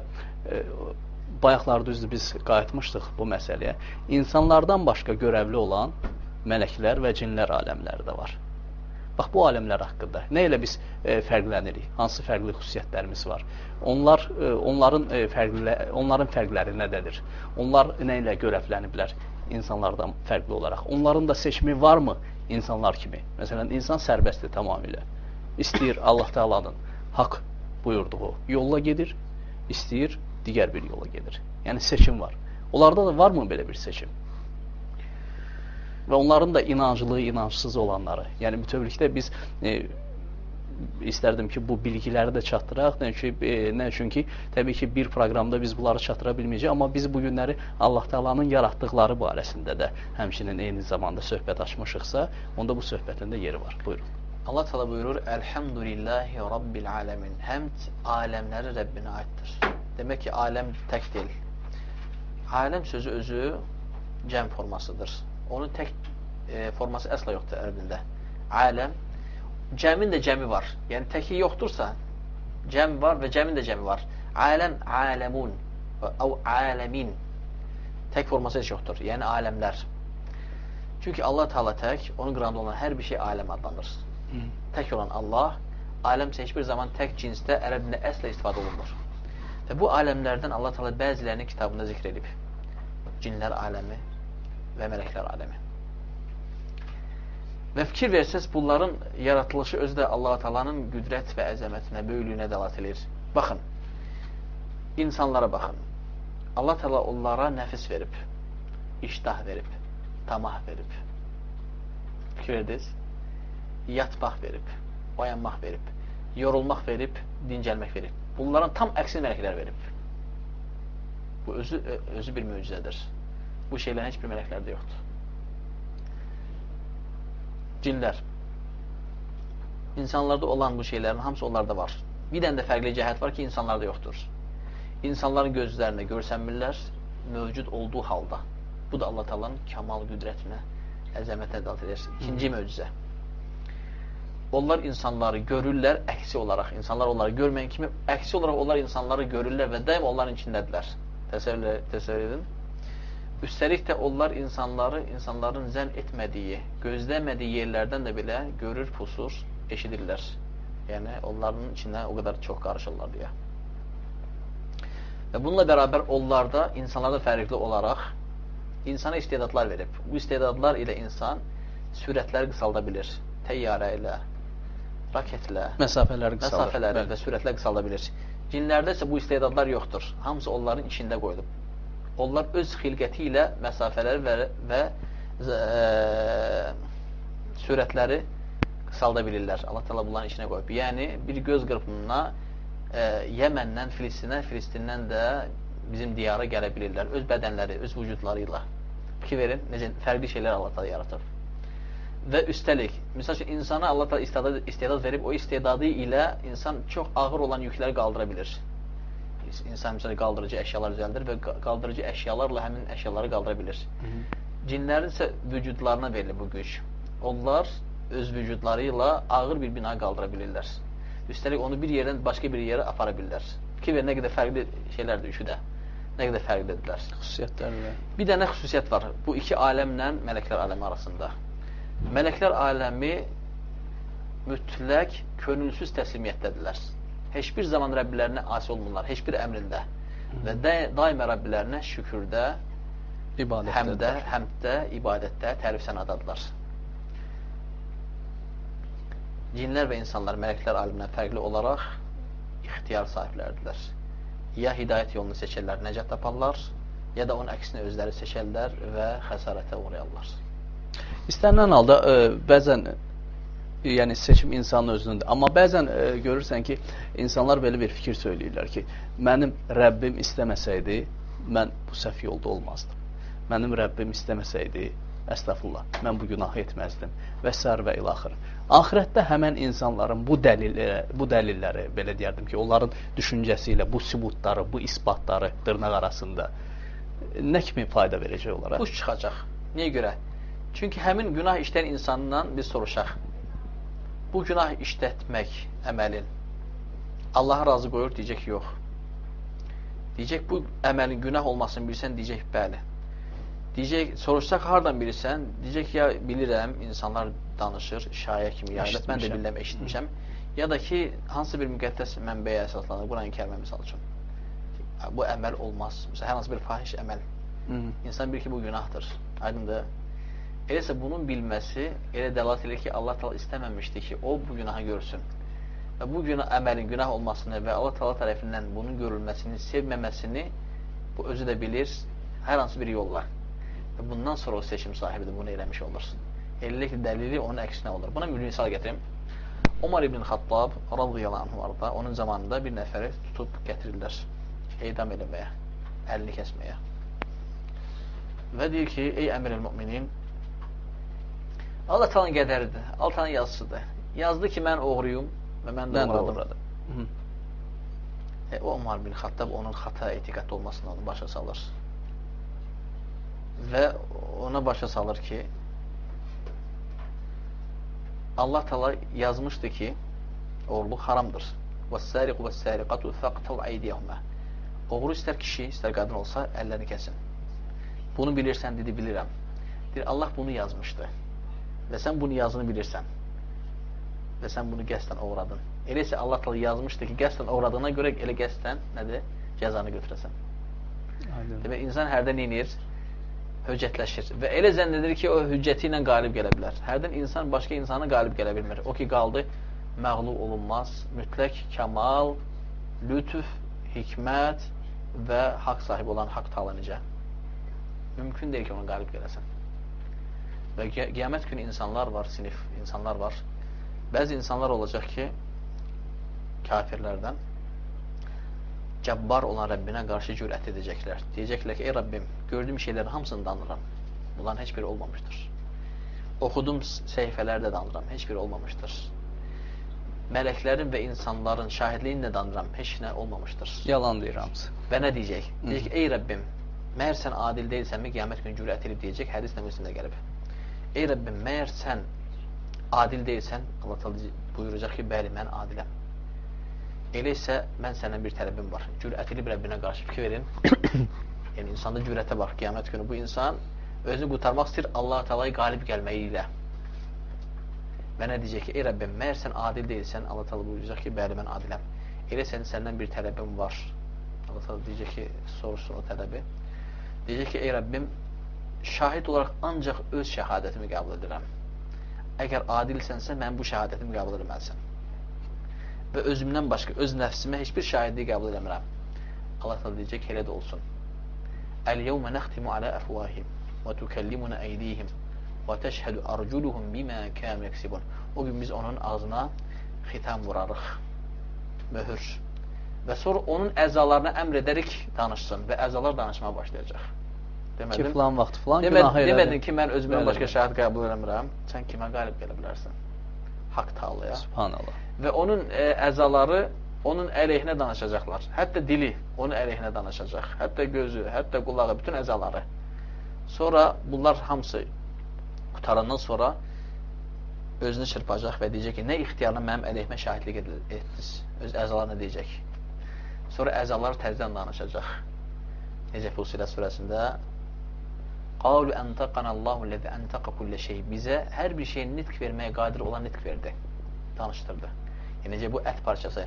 bayaqlar düzdür biz qayıtmışdıq bu məsələyə. İnsanlardan başqa görəvli olan mələklər və cinlər aləmləri də var. Bax bu aləmlər haqqında nə ilə biz e, fərqlənirik? Hansı fərqli xüsusiyyətlərimiz var? Onlar e, onların e, fərqli onların fərqləri nədədir? Onlar nə ilə görəvləniblər insanlardan fərqli olaraq? Onların da seçimi varmı insanlar kimi? Məsələn, insan sərbəstdir tamamilə. İstəyir Allah Taala'nın haqq buyurduğu yolla gedir, istəyir digər bir yola gedir. Yəni seçim var. Onlarda da varmı belə bir seçim? Və onların da inanclı, inançsız olanları. Yəni bütövlükdə biz e, istərdim ki, bu bilgiləri də çatdıraq. Nə üçün, e, nə üçün ki, təbii ki, bir proqramda biz bunları çatdıra bilməyəcəyik, amma biz bu günləri Allah Taala'nın yaratdıqları barəsində də həmçinin eyni zamanda söhbət açmışıqsa, onda bu söhbətin də yeri var. Buyurun. Allah Teala buyurur: "Elhamdülillahi Rabbil alamin." Həmd aləmləri Rəbbinə aiddir. Demək ki, aləm tək deyil. Aləm sözü özü cəm formasıdır. Onun tək e, forması əsla yoxdur ərəbində. Aləm, cəmin də cəmi var. Yəni təki yoxdursa, cəm var və cəmin də cəmi var. Aləm, aləmun əv aləmin. Tək forması heç yoxdur. Yəni aləmlər. Çünki Allah Teala tək, onun qıranda olan hər bir şey aləm adlanır. Hı. Tək olan Allah, aləm heç bir zaman tək cinsdə ərəbində əslə istifadə olunmur. Və bu aləmlərdən Allah Teala bəzilərini kitabında zikr edib. Cinlər aləmi və mələklər aləmi. Və fikir versəz, bunların yaratılışı özü də Allah Teala'nın qüdrət və əzəmətinə, böyüklüyünə dəlat edir. Baxın, insanlara baxın. Allah Teala onlara nəfis verib, iştah verib, tamah verib. Fikir edirsiniz? Yatmaq verib, oyanmaq verib, yorulmaq verib, dincəlmək verib. Bunların tam əksini mələklər verib. Bu özü, özü bir möcüzədir. Bu şeylərin heç bir mələklərdə yoxdur. Cinlər. İnsanlarda olan bu şeylərin hamısı onlarda var. Bir dənə də fərqli cəhət var ki, insanlarda yoxdur. İnsanların gözlərində görsənmirlər, mövcud olduğu halda. Bu da Allah Taala'nın kamal qüdrətinə, əzəmətə dəlat edir. İkinci möcüzə onlar insanları görürlər əksi olaraq. İnsanlar onları görməyən kimi əksi olaraq onlar insanları görürlər və daim onların içindədirlər. Təsəvvür, təsəvvür edin. Üstəlik də onlar insanları, insanların zən etmədiyi, gözləmədiyi yerlərdən də belə görür, pusur, eşidirlər. Yəni, onların içində o qədər çox qarışırlar deyə. Və bununla bərabər onlarda, insanlarda fərqli olaraq insana istedadlar verib. Bu istedadlar ilə insan sürətləri qısalda bilir. Təyyarə ilə, raketlə, məsafələri qısalır. Məsafələri və sürətlə qısalda bilir. Cinlərdə isə bu istedadlar yoxdur. Hamısı onların içində qoyulub. Onlar öz xilqəti ilə məsafələri və, və ə, sürətləri qısalda bilirlər. Allah təala bunların içinə qoyub. Yəni bir göz qırpımına e, Yəməndən Filistinə, Filistindən də bizim diyara gələ bilirlər. Öz bədənləri, öz vücudları ilə. Fikir verin, necə fərqli şeylər Allah təala yaratıb. Və üstəlik, misal üçün insana Allah təala istedad, istedad verib, o istedadı ilə insan çox ağır olan yükləri qaldıra bilir. İnsan misal qaldırıcı əşyalar düzəldir və qaldırıcı əşyalarla həmin əşyaları qaldıra bilir. Hı -hı. Cinlərin isə vücudlarına verilir bu güc. Onlar öz vücudları ilə ağır bir bina qaldıra bilirlər. Üstəlik onu bir yerdən başqa bir yerə apara bilirlər. Fikir ver, nə qədər fərqli şeylərdir üçü də nə qədər fərqlidirlər. Xüsusiyyətlərlə. Bir dənə xüsusiyyət var. Bu iki aləmlə mələklər aləmi arasında. Mələklər aləmi mütləq könülsüz təslimiyyətdədirlər. Heç bir zaman Rəbbilərinə asi olmurlar, heç bir əmrində. Və daima Rəbbilərinə şükürdə, ibadətdə, həmdə, həmdə, ibadətdə, tərif sənadadılar. Cinlər və insanlar mələklər aləmindən fərqli olaraq ixtiyar sahibləridirlər ya hidayət yolunu seçərlər, nəcət taparlar, ya da onun əksinə özləri seçərlər və xəsarətə uğrayarlar. İstənilən halda ə, e, bəzən yəni seçim insanın özündür. Amma bəzən e, görürsən ki, insanlar belə bir fikir söyləyirlər ki, mənim Rəbbim istəməsəydi, mən bu səhv yolda olmazdım. Mənim Rəbbim istəməsəydi, əstəğfurullah, mən bu günahı etməzdim və sər və ilaxır. Axirətdə həmən insanların bu dəlilləri, bu dəlilləri belə deyərdim ki, onların düşüncəsi ilə bu sübutları, bu isbatları dırnaq arasında nə kimi fayda verəcək onlara? Quş çıxacaq. Niyə görə? Çünki həmin günah işləyən insandan biz soruşaq. Bu günah işlətmək əməlin Allaha razı qoyur, deyəcək yox. Deyəcək bu əməlin günah olmasını bilsən, deyəcək bəli. Deyəcək, soruşsaq hardan bilirsən? Deyəcək, ya bilirəm, insanlar danışır, şayə kimi yayılıb, mən də bilirəm, eşitmişəm. Ya da ki, hansı bir müqəddəs mənbəyə əsaslanır, Quran-ı kərimə misal üçün. Bu əməl olmaz. Məsələn, hər hansı bir fahiş əməl. Hı -hı. İnsan bilir ki, bu günahdır. Aydındır. Eləsə bunun bilməsi elə dəlat edir ki, Allah təala istəməmişdi ki, o bu günahı görsün. Və bu günah əməlin günah olmasını və Allah təala tərəfindən bunun görülməsini, sevməməsini bu özü də bilir hər hansı bir yolla. Və bundan sonra o seçim sahibidir, bunu eləmiş olursun. Elə ki, dəlili onun əksinə olur. Buna bir misal gətirim. Umar ibn Xattab radiyallahu anh var da, onun zamanında bir nəfəri tutub gətirirlər eydam eləməyə, əlini kəsməyə. Və deyir ki, ey əmir el-müminin, Allah talan qədəridir, Allah talan yazısıdır. Yazdı ki, mən oğruyum və mən də oğradım. E, o Umar bin Xattab onun xata etiqat olmasını onu başa salır və ona başa salır ki Allah təala yazmışdı ki oğurluq haramdır. وَالسَّارِقُ وَالسَّارِقَةُ فَقْتَوْ عَيْدِيَهُمَا Oğru istər kişi, istər qadın olsa əllərini kəsin. Bunu bilirsən, dedi, bilirəm. Deyir, Allah bunu yazmışdı. Və sən bunu yazını bilirsən. Və sən bunu qəsdən oğradın. Elə isə Allah təala yazmışdı ki, qəsdən oğradığına görə elə qəsdən nədir? Cəzanı götürəsən. Demək, insan hərdən inir, höccətləşir və elə zənn edir ki, o hüccəti ilə qalib gələ bilər. Hərdən insan başqa insana qalib gələ bilmir. O ki, qaldı, məğlub olunmaz, mütləq kəmal, lütüf, hikmət və haqq sahibi olan haqq talı necə? Mümkün deyil ki, ona qalib gələsən. Və qiyamət günü insanlar var, sinif insanlar var. Bəzi insanlar olacaq ki, kafirlərdən cəbbar olan Rəbbinə qarşı cürət edəcəklər. Deyəcəklər ki, ey Rəbbim, gördüyüm şeylərin hamısını danıram. Bunların heç biri olmamışdır. Oxudum səhifələrdə danıram, heç biri olmamışdır. Mələklərin və insanların şahidliyini də danıram, heç nə olmamışdır. Yalan deyir hamısı. Və nə deyəcək? Deyəcək ki, ey Rəbbim, məyər sən adil deyilsənmi, qiyamət günü cürət edib deyəcək, hədislə müslimdə gəlib. Ey Rəbbim, məyər sən adil deyilsən, Allah buyuracaq ki, bəli, mən adiləm. Elə isə mən səndən bir tələbim var. Cürət edib Rəbbinə qarşı fikir verin. yəni insanda cürətə bax, qiyamət günü bu insan özünü qurtarmaq istəyir Allah Taala'ya qalib gəlməyi ilə. Və nə deyəcək ki, ey Rəbbim, məyər sən adil deyilsən, Allah Taala buyuracaq ki, bəli mən adiləm. Elə sənin səndən bir tələbim var. Allah Taala deyəcək ki, soruşsun o tələbi. Deyəcək ki, ey Rəbbim, şahid olaraq ancaq öz şəhadətimi qəbul edirəm. Əgər adilsənsə, mən bu şəhadətimi qəbul etməlisən. Və özümdən başqa, öz nəfsimə heç bir şahidliyi qəbul etmirəm. Allah təala deyəcək, elə də olsun. Əl-yevmə nəxtimu alə əfvahim və tükəllimuna əydihim və təşhədu arculuhum bimə kəm yəksibun. O gün biz onun ağzına xitam vurarıq. Möhür. Və sonra onun əzalarına əmr edərik danışsın və əzalar danışmağa başlayacaq. Demədim. Ki, filan vaxt filan Demə, günah elədim. Demədin ki, mən özümdən başqa şahid qəbul eləmirəm. Sən kimə qalib gələ bilərsən? Haqq Taala'ya. Subhanallah. Və onun e, əzaları onun əleyhinə danışacaqlar. Hətta dili onun əleyhinə danışacaq. Hətta gözü, hətta qulağı, bütün əzaları. Sonra bunlar hamısı qutarandan sonra özünü çırpacaq və deyəcək ki, nə ixtiyarla mənim əleyhimə şahidlik etdiniz. Öz əzalarına deyəcək. Sonra əzalar təzdən danışacaq. Necə Fusilə surəsində Qalu entaqanallahu allazi entaqa kulle şey. Bizə hər bir şeyin nitq verməyə qadir olan nitq verdi. Danışdırdı. Yəni necə bu ət parçası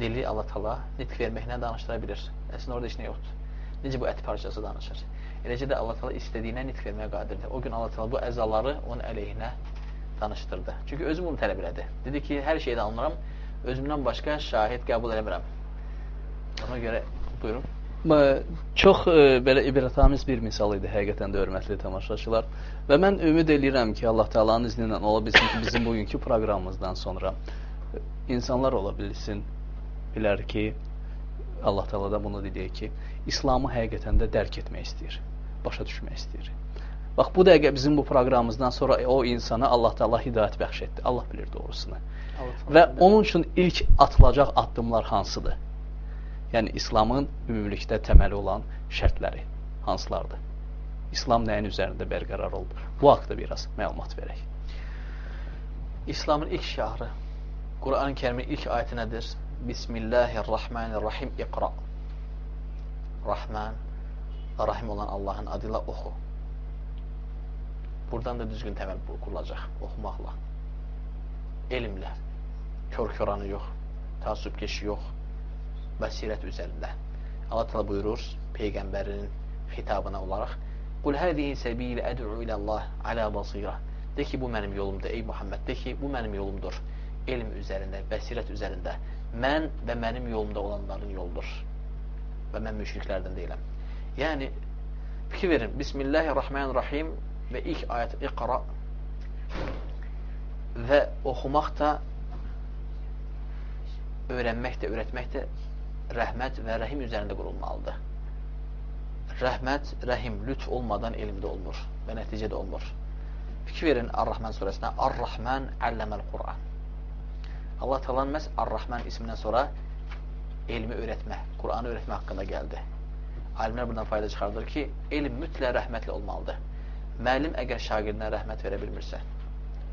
dili Allah təala nitq verməklə danışdıra bilər. Əslində orada heç nə yoxdur. Necə bu ət parçası danışır? Eləcə də Allah təala istədiyinə nitq verməyə qadirdir. O gün Allah təala bu əzaları onun əleyhinə danışdırdı. Çünki özüm bunu tələb elədi. Dedi ki, hər şeyi anlaram, özümdən başqa şahid qəbul eləmirəm. Ona görə buyurun çox e, belə ibrətamiz bir misal idi həqiqətən də hörmətli tamaşaçılar. Və mən ümid eləyirəm ki, Allah Taala'nın izni ilə ola bilsin ki, bizim bugünkü proqramımızdan sonra e, insanlar ola bilsin, bilər ki, Allah Taala da bunu deyir ki, İslamı həqiqətən də dərk etmək istəyir, başa düşmək istəyir. Bax bu dəqiqə bizim bu proqramımızdan sonra e, o insana Allah Taala hidayət bəxş etdi. Allah bilir doğrusunu. Allah və bilir. onun üçün ilk atılacaq addımlar hansıdır? Yəni, İslamın ümumilikdə təməli olan şərtləri hansılardır? İslam nəyin üzərində bərqərar oldu? Bu haqda biraz məlumat verək. İslamın ilk şəhri, Quran-ı kərimin ilk ayəti nədir? Bismillahirrahmanirrahim, iqra. Rahman Rahim olan Allahın adıyla oxu. Buradan da düzgün təməl qurulacaq oxumaqla. Elmlə. Kör-köranı yox, təəssübkeşi yox, basiret üzerinde. Allah Teala buyurur peygamberinin hitabına olarak Kul hadihi sebil ed'u ila Allah ala basira. De ki bu benim yolumdur ey Muhammed. De ki bu benim yolumdur. Elm üzerinde, basiret üzerinde. Mən və mənim yolumda olanların yoldur. Və mən müşriklərdən deyiləm. Yəni fikir verin. Bismillahirrahmanirrahim və ilk ayət iqra və oxumaq da öyrənmək də, öyrətmək də rəhmət və rəhim üzərində qurulmalıdır. Rəhmət, rəhim, lütf olmadan elmdə olmur və nəticədə olmur. Fikir verin Ar-Rahman surəsinə. Ar-Rahman əlləməl Qur'an. Allah talan məhz Ar-Rahman ismindən sonra elmi öyrətmə, Qur'anı öyrətmə haqqında gəldi. Alimlər buradan fayda çıxardır ki, elm mütlə rəhmətli olmalıdır. Məlim əgər şagirdinə rəhmət verə bilmirsə,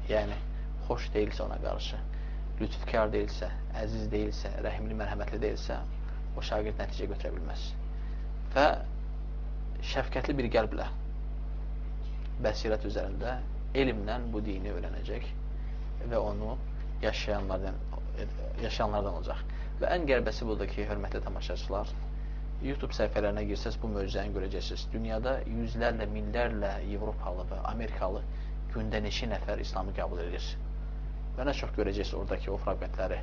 yəni xoş deyilsə ona qarşı, lütfkar deyilsə, əziz deyilsə, rəhimli, mərhəmətli deyilsə, o şagird nəticə götürə bilməz. Və şəfqətli bir qəlblə bəsirət üzərində elmlə bu dini öyrənəcək və onu yaşayanlardan yaşayanlardan olacaq. Və ən qərbəsi budur ki, hörmətli tamaşaçılar, YouTube səhifələrinə girsəz bu möcüzəni görəcəksiniz. Dünyada yüzlərlə, minlərlə Avropalı və Amerikalı gündə neçə nəfər İslamı qəbul edir. Və nə çox görəcəksiniz oradakı o fraqmentləri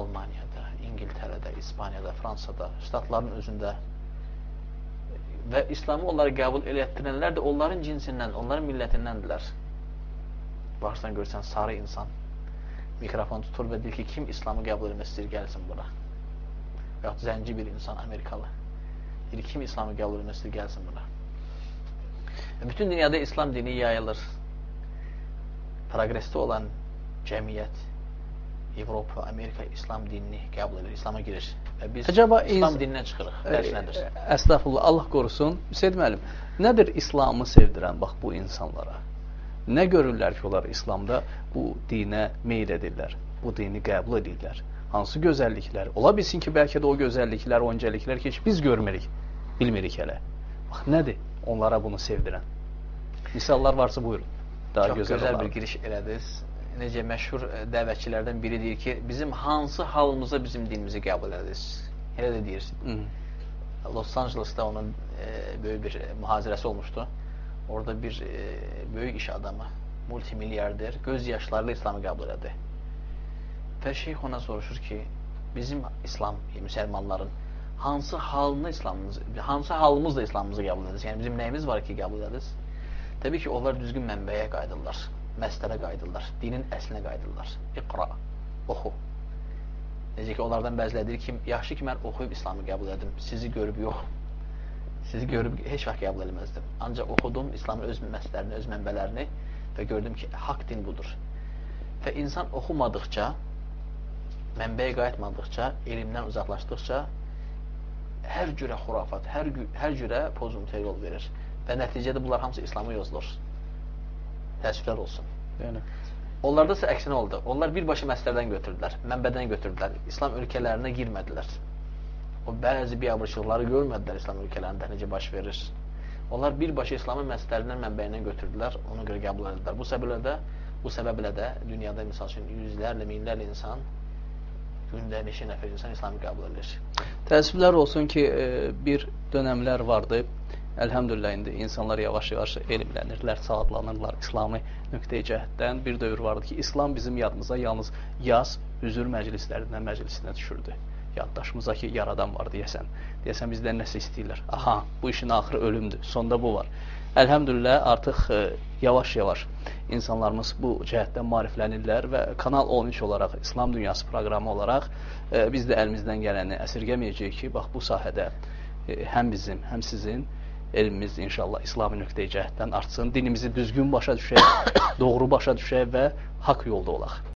Almaniyada, İngiltərədə, İspaniyada, Fransada, ştatların özündə və İslamı onları qəbul elətdirənlər də onların cinsindən, onların millətindəndirlər. Baxırsan, görsən, sarı insan mikrofon tutur və deyir ki, kim İslamı qəbul etmək istəyir, gəlsin bura. Və yaxud zənci bir insan, Amerikalı. Deyir, kim İslamı qəbul etmək istəyir, gəlsin bura. Və bütün dünyada İslam dini yayılır. Progresdə olan cəmiyyət, Avropa, Amerika İslam dinini qəbul edir, İslama girir və biz Əcəba İslam dinindən çıxırıq. Dərsi nədir? Əstəğfurullah, Allah qorusun. Hüseyd müəllim, nədir İslamı sevdirən bax bu insanlara? Nə görürlər ki, onlar İslamda bu dinə meyl edirlər, bu dini qəbul edirlər? Hansı gözəlliklər? Ola bilsin ki, bəlkə də o gözəlliklər, o incəliklər ki, heç biz görmürük, bilmirik hələ. Bax, nədir onlara bunu sevdirən? Misallar varsa buyurun. Daha Çox gözəl, gözəl olardı. bir giriş elədiniz necə məşhur e, dəvətçilərdən biri deyir ki, bizim hansı halımıza bizim dinimizi qəbul edirsiniz? Elə də deyirsin. Hı -hı. Los Angeles'da onun e, böyük bir e, mühazirəsi olmuşdu. Orada bir e, böyük iş adamı, multimilyarder, göz yaşlarıyla İslamı qəbul elədi. Və şeyx ona soruşur ki, bizim İslam, e, müsəlmanların hansı halını İslamımız, hansı halımızla İslamımızı qəbul edirsiniz? Yəni bizim nəyimiz var ki, qəbul edirsiniz? Təbii ki, onlar düzgün mənbəyə qayıdırlar məsdərə qayıdırlar, dinin əslinə qayıdırlar. İqra, oxu. Necə ki, onlardan bəzilə deyir ki, yaxşı ki, mən oxuyub İslamı qəbul edim, sizi görüb yox. Sizi görüb heç vaxt qəbul eləməzdim. Ancaq oxudum İslamın öz məsələrini, öz mənbələrini və gördüm ki, haqq din budur. Və insan oxumadıkca, mənbəyə qayıtmadıkca, elmdən uzaqlaşdıqca hər cürə xurafat, hər, hər cürə pozuntuya yol verir. Və nəticədə bunlar hamısı İslamı yozulur. Təəssüflər olsun. Yəni. Onlarda isə əksinə oldu. Onlar birbaşa məsələdən götürdülər, mənbədən götürdülər. İslam ölkələrinə girmədilər. O bəzi biabırçılıqları görmədilər İslam ölkələrində necə baş verir. Onlar birbaşa İslamın məsələlərindən mənbəyindən götürdülər, ona görə qəbul edildilər. Bu səbəblə də bu səbəblə də dünyada misal üçün yüzlərlə, minlərlə insan gündə neçə nəfər insan İslamı qəbul edir. Təəssüflər olsun ki, bir dönəmlər vardı. Əlhəmdülillah indi insanlar yavaş-yavaş elmlənirlər, savadlanırlar İslami nöqteyi cəhətdən. Bir dövr vardı ki, İslam bizim yadımıza yalnız yaz hüzur məclislərindən məclisinə düşürdü. Yaddaşımıza ki, yaradan var deyəsən. Deyəsən bizdən nəsə istəyirlər. Aha, bu işin axırı ölümdür. Sonda bu var. Əlhəmdülillah artıq yavaş-yavaş insanlarımız bu cəhətdən mariflənirlər və Kanal 13 olaraq, İslam Dünyası proqramı olaraq biz də əlimizdən gələni əsirgəməyəcəyik ki, bax bu sahədə həm bizim, həm sizin elmimiz inşallah İslami nöqteyi cəhətdən artsın, dinimizi düzgün başa düşək, doğru başa düşək və haqq yolda olaq.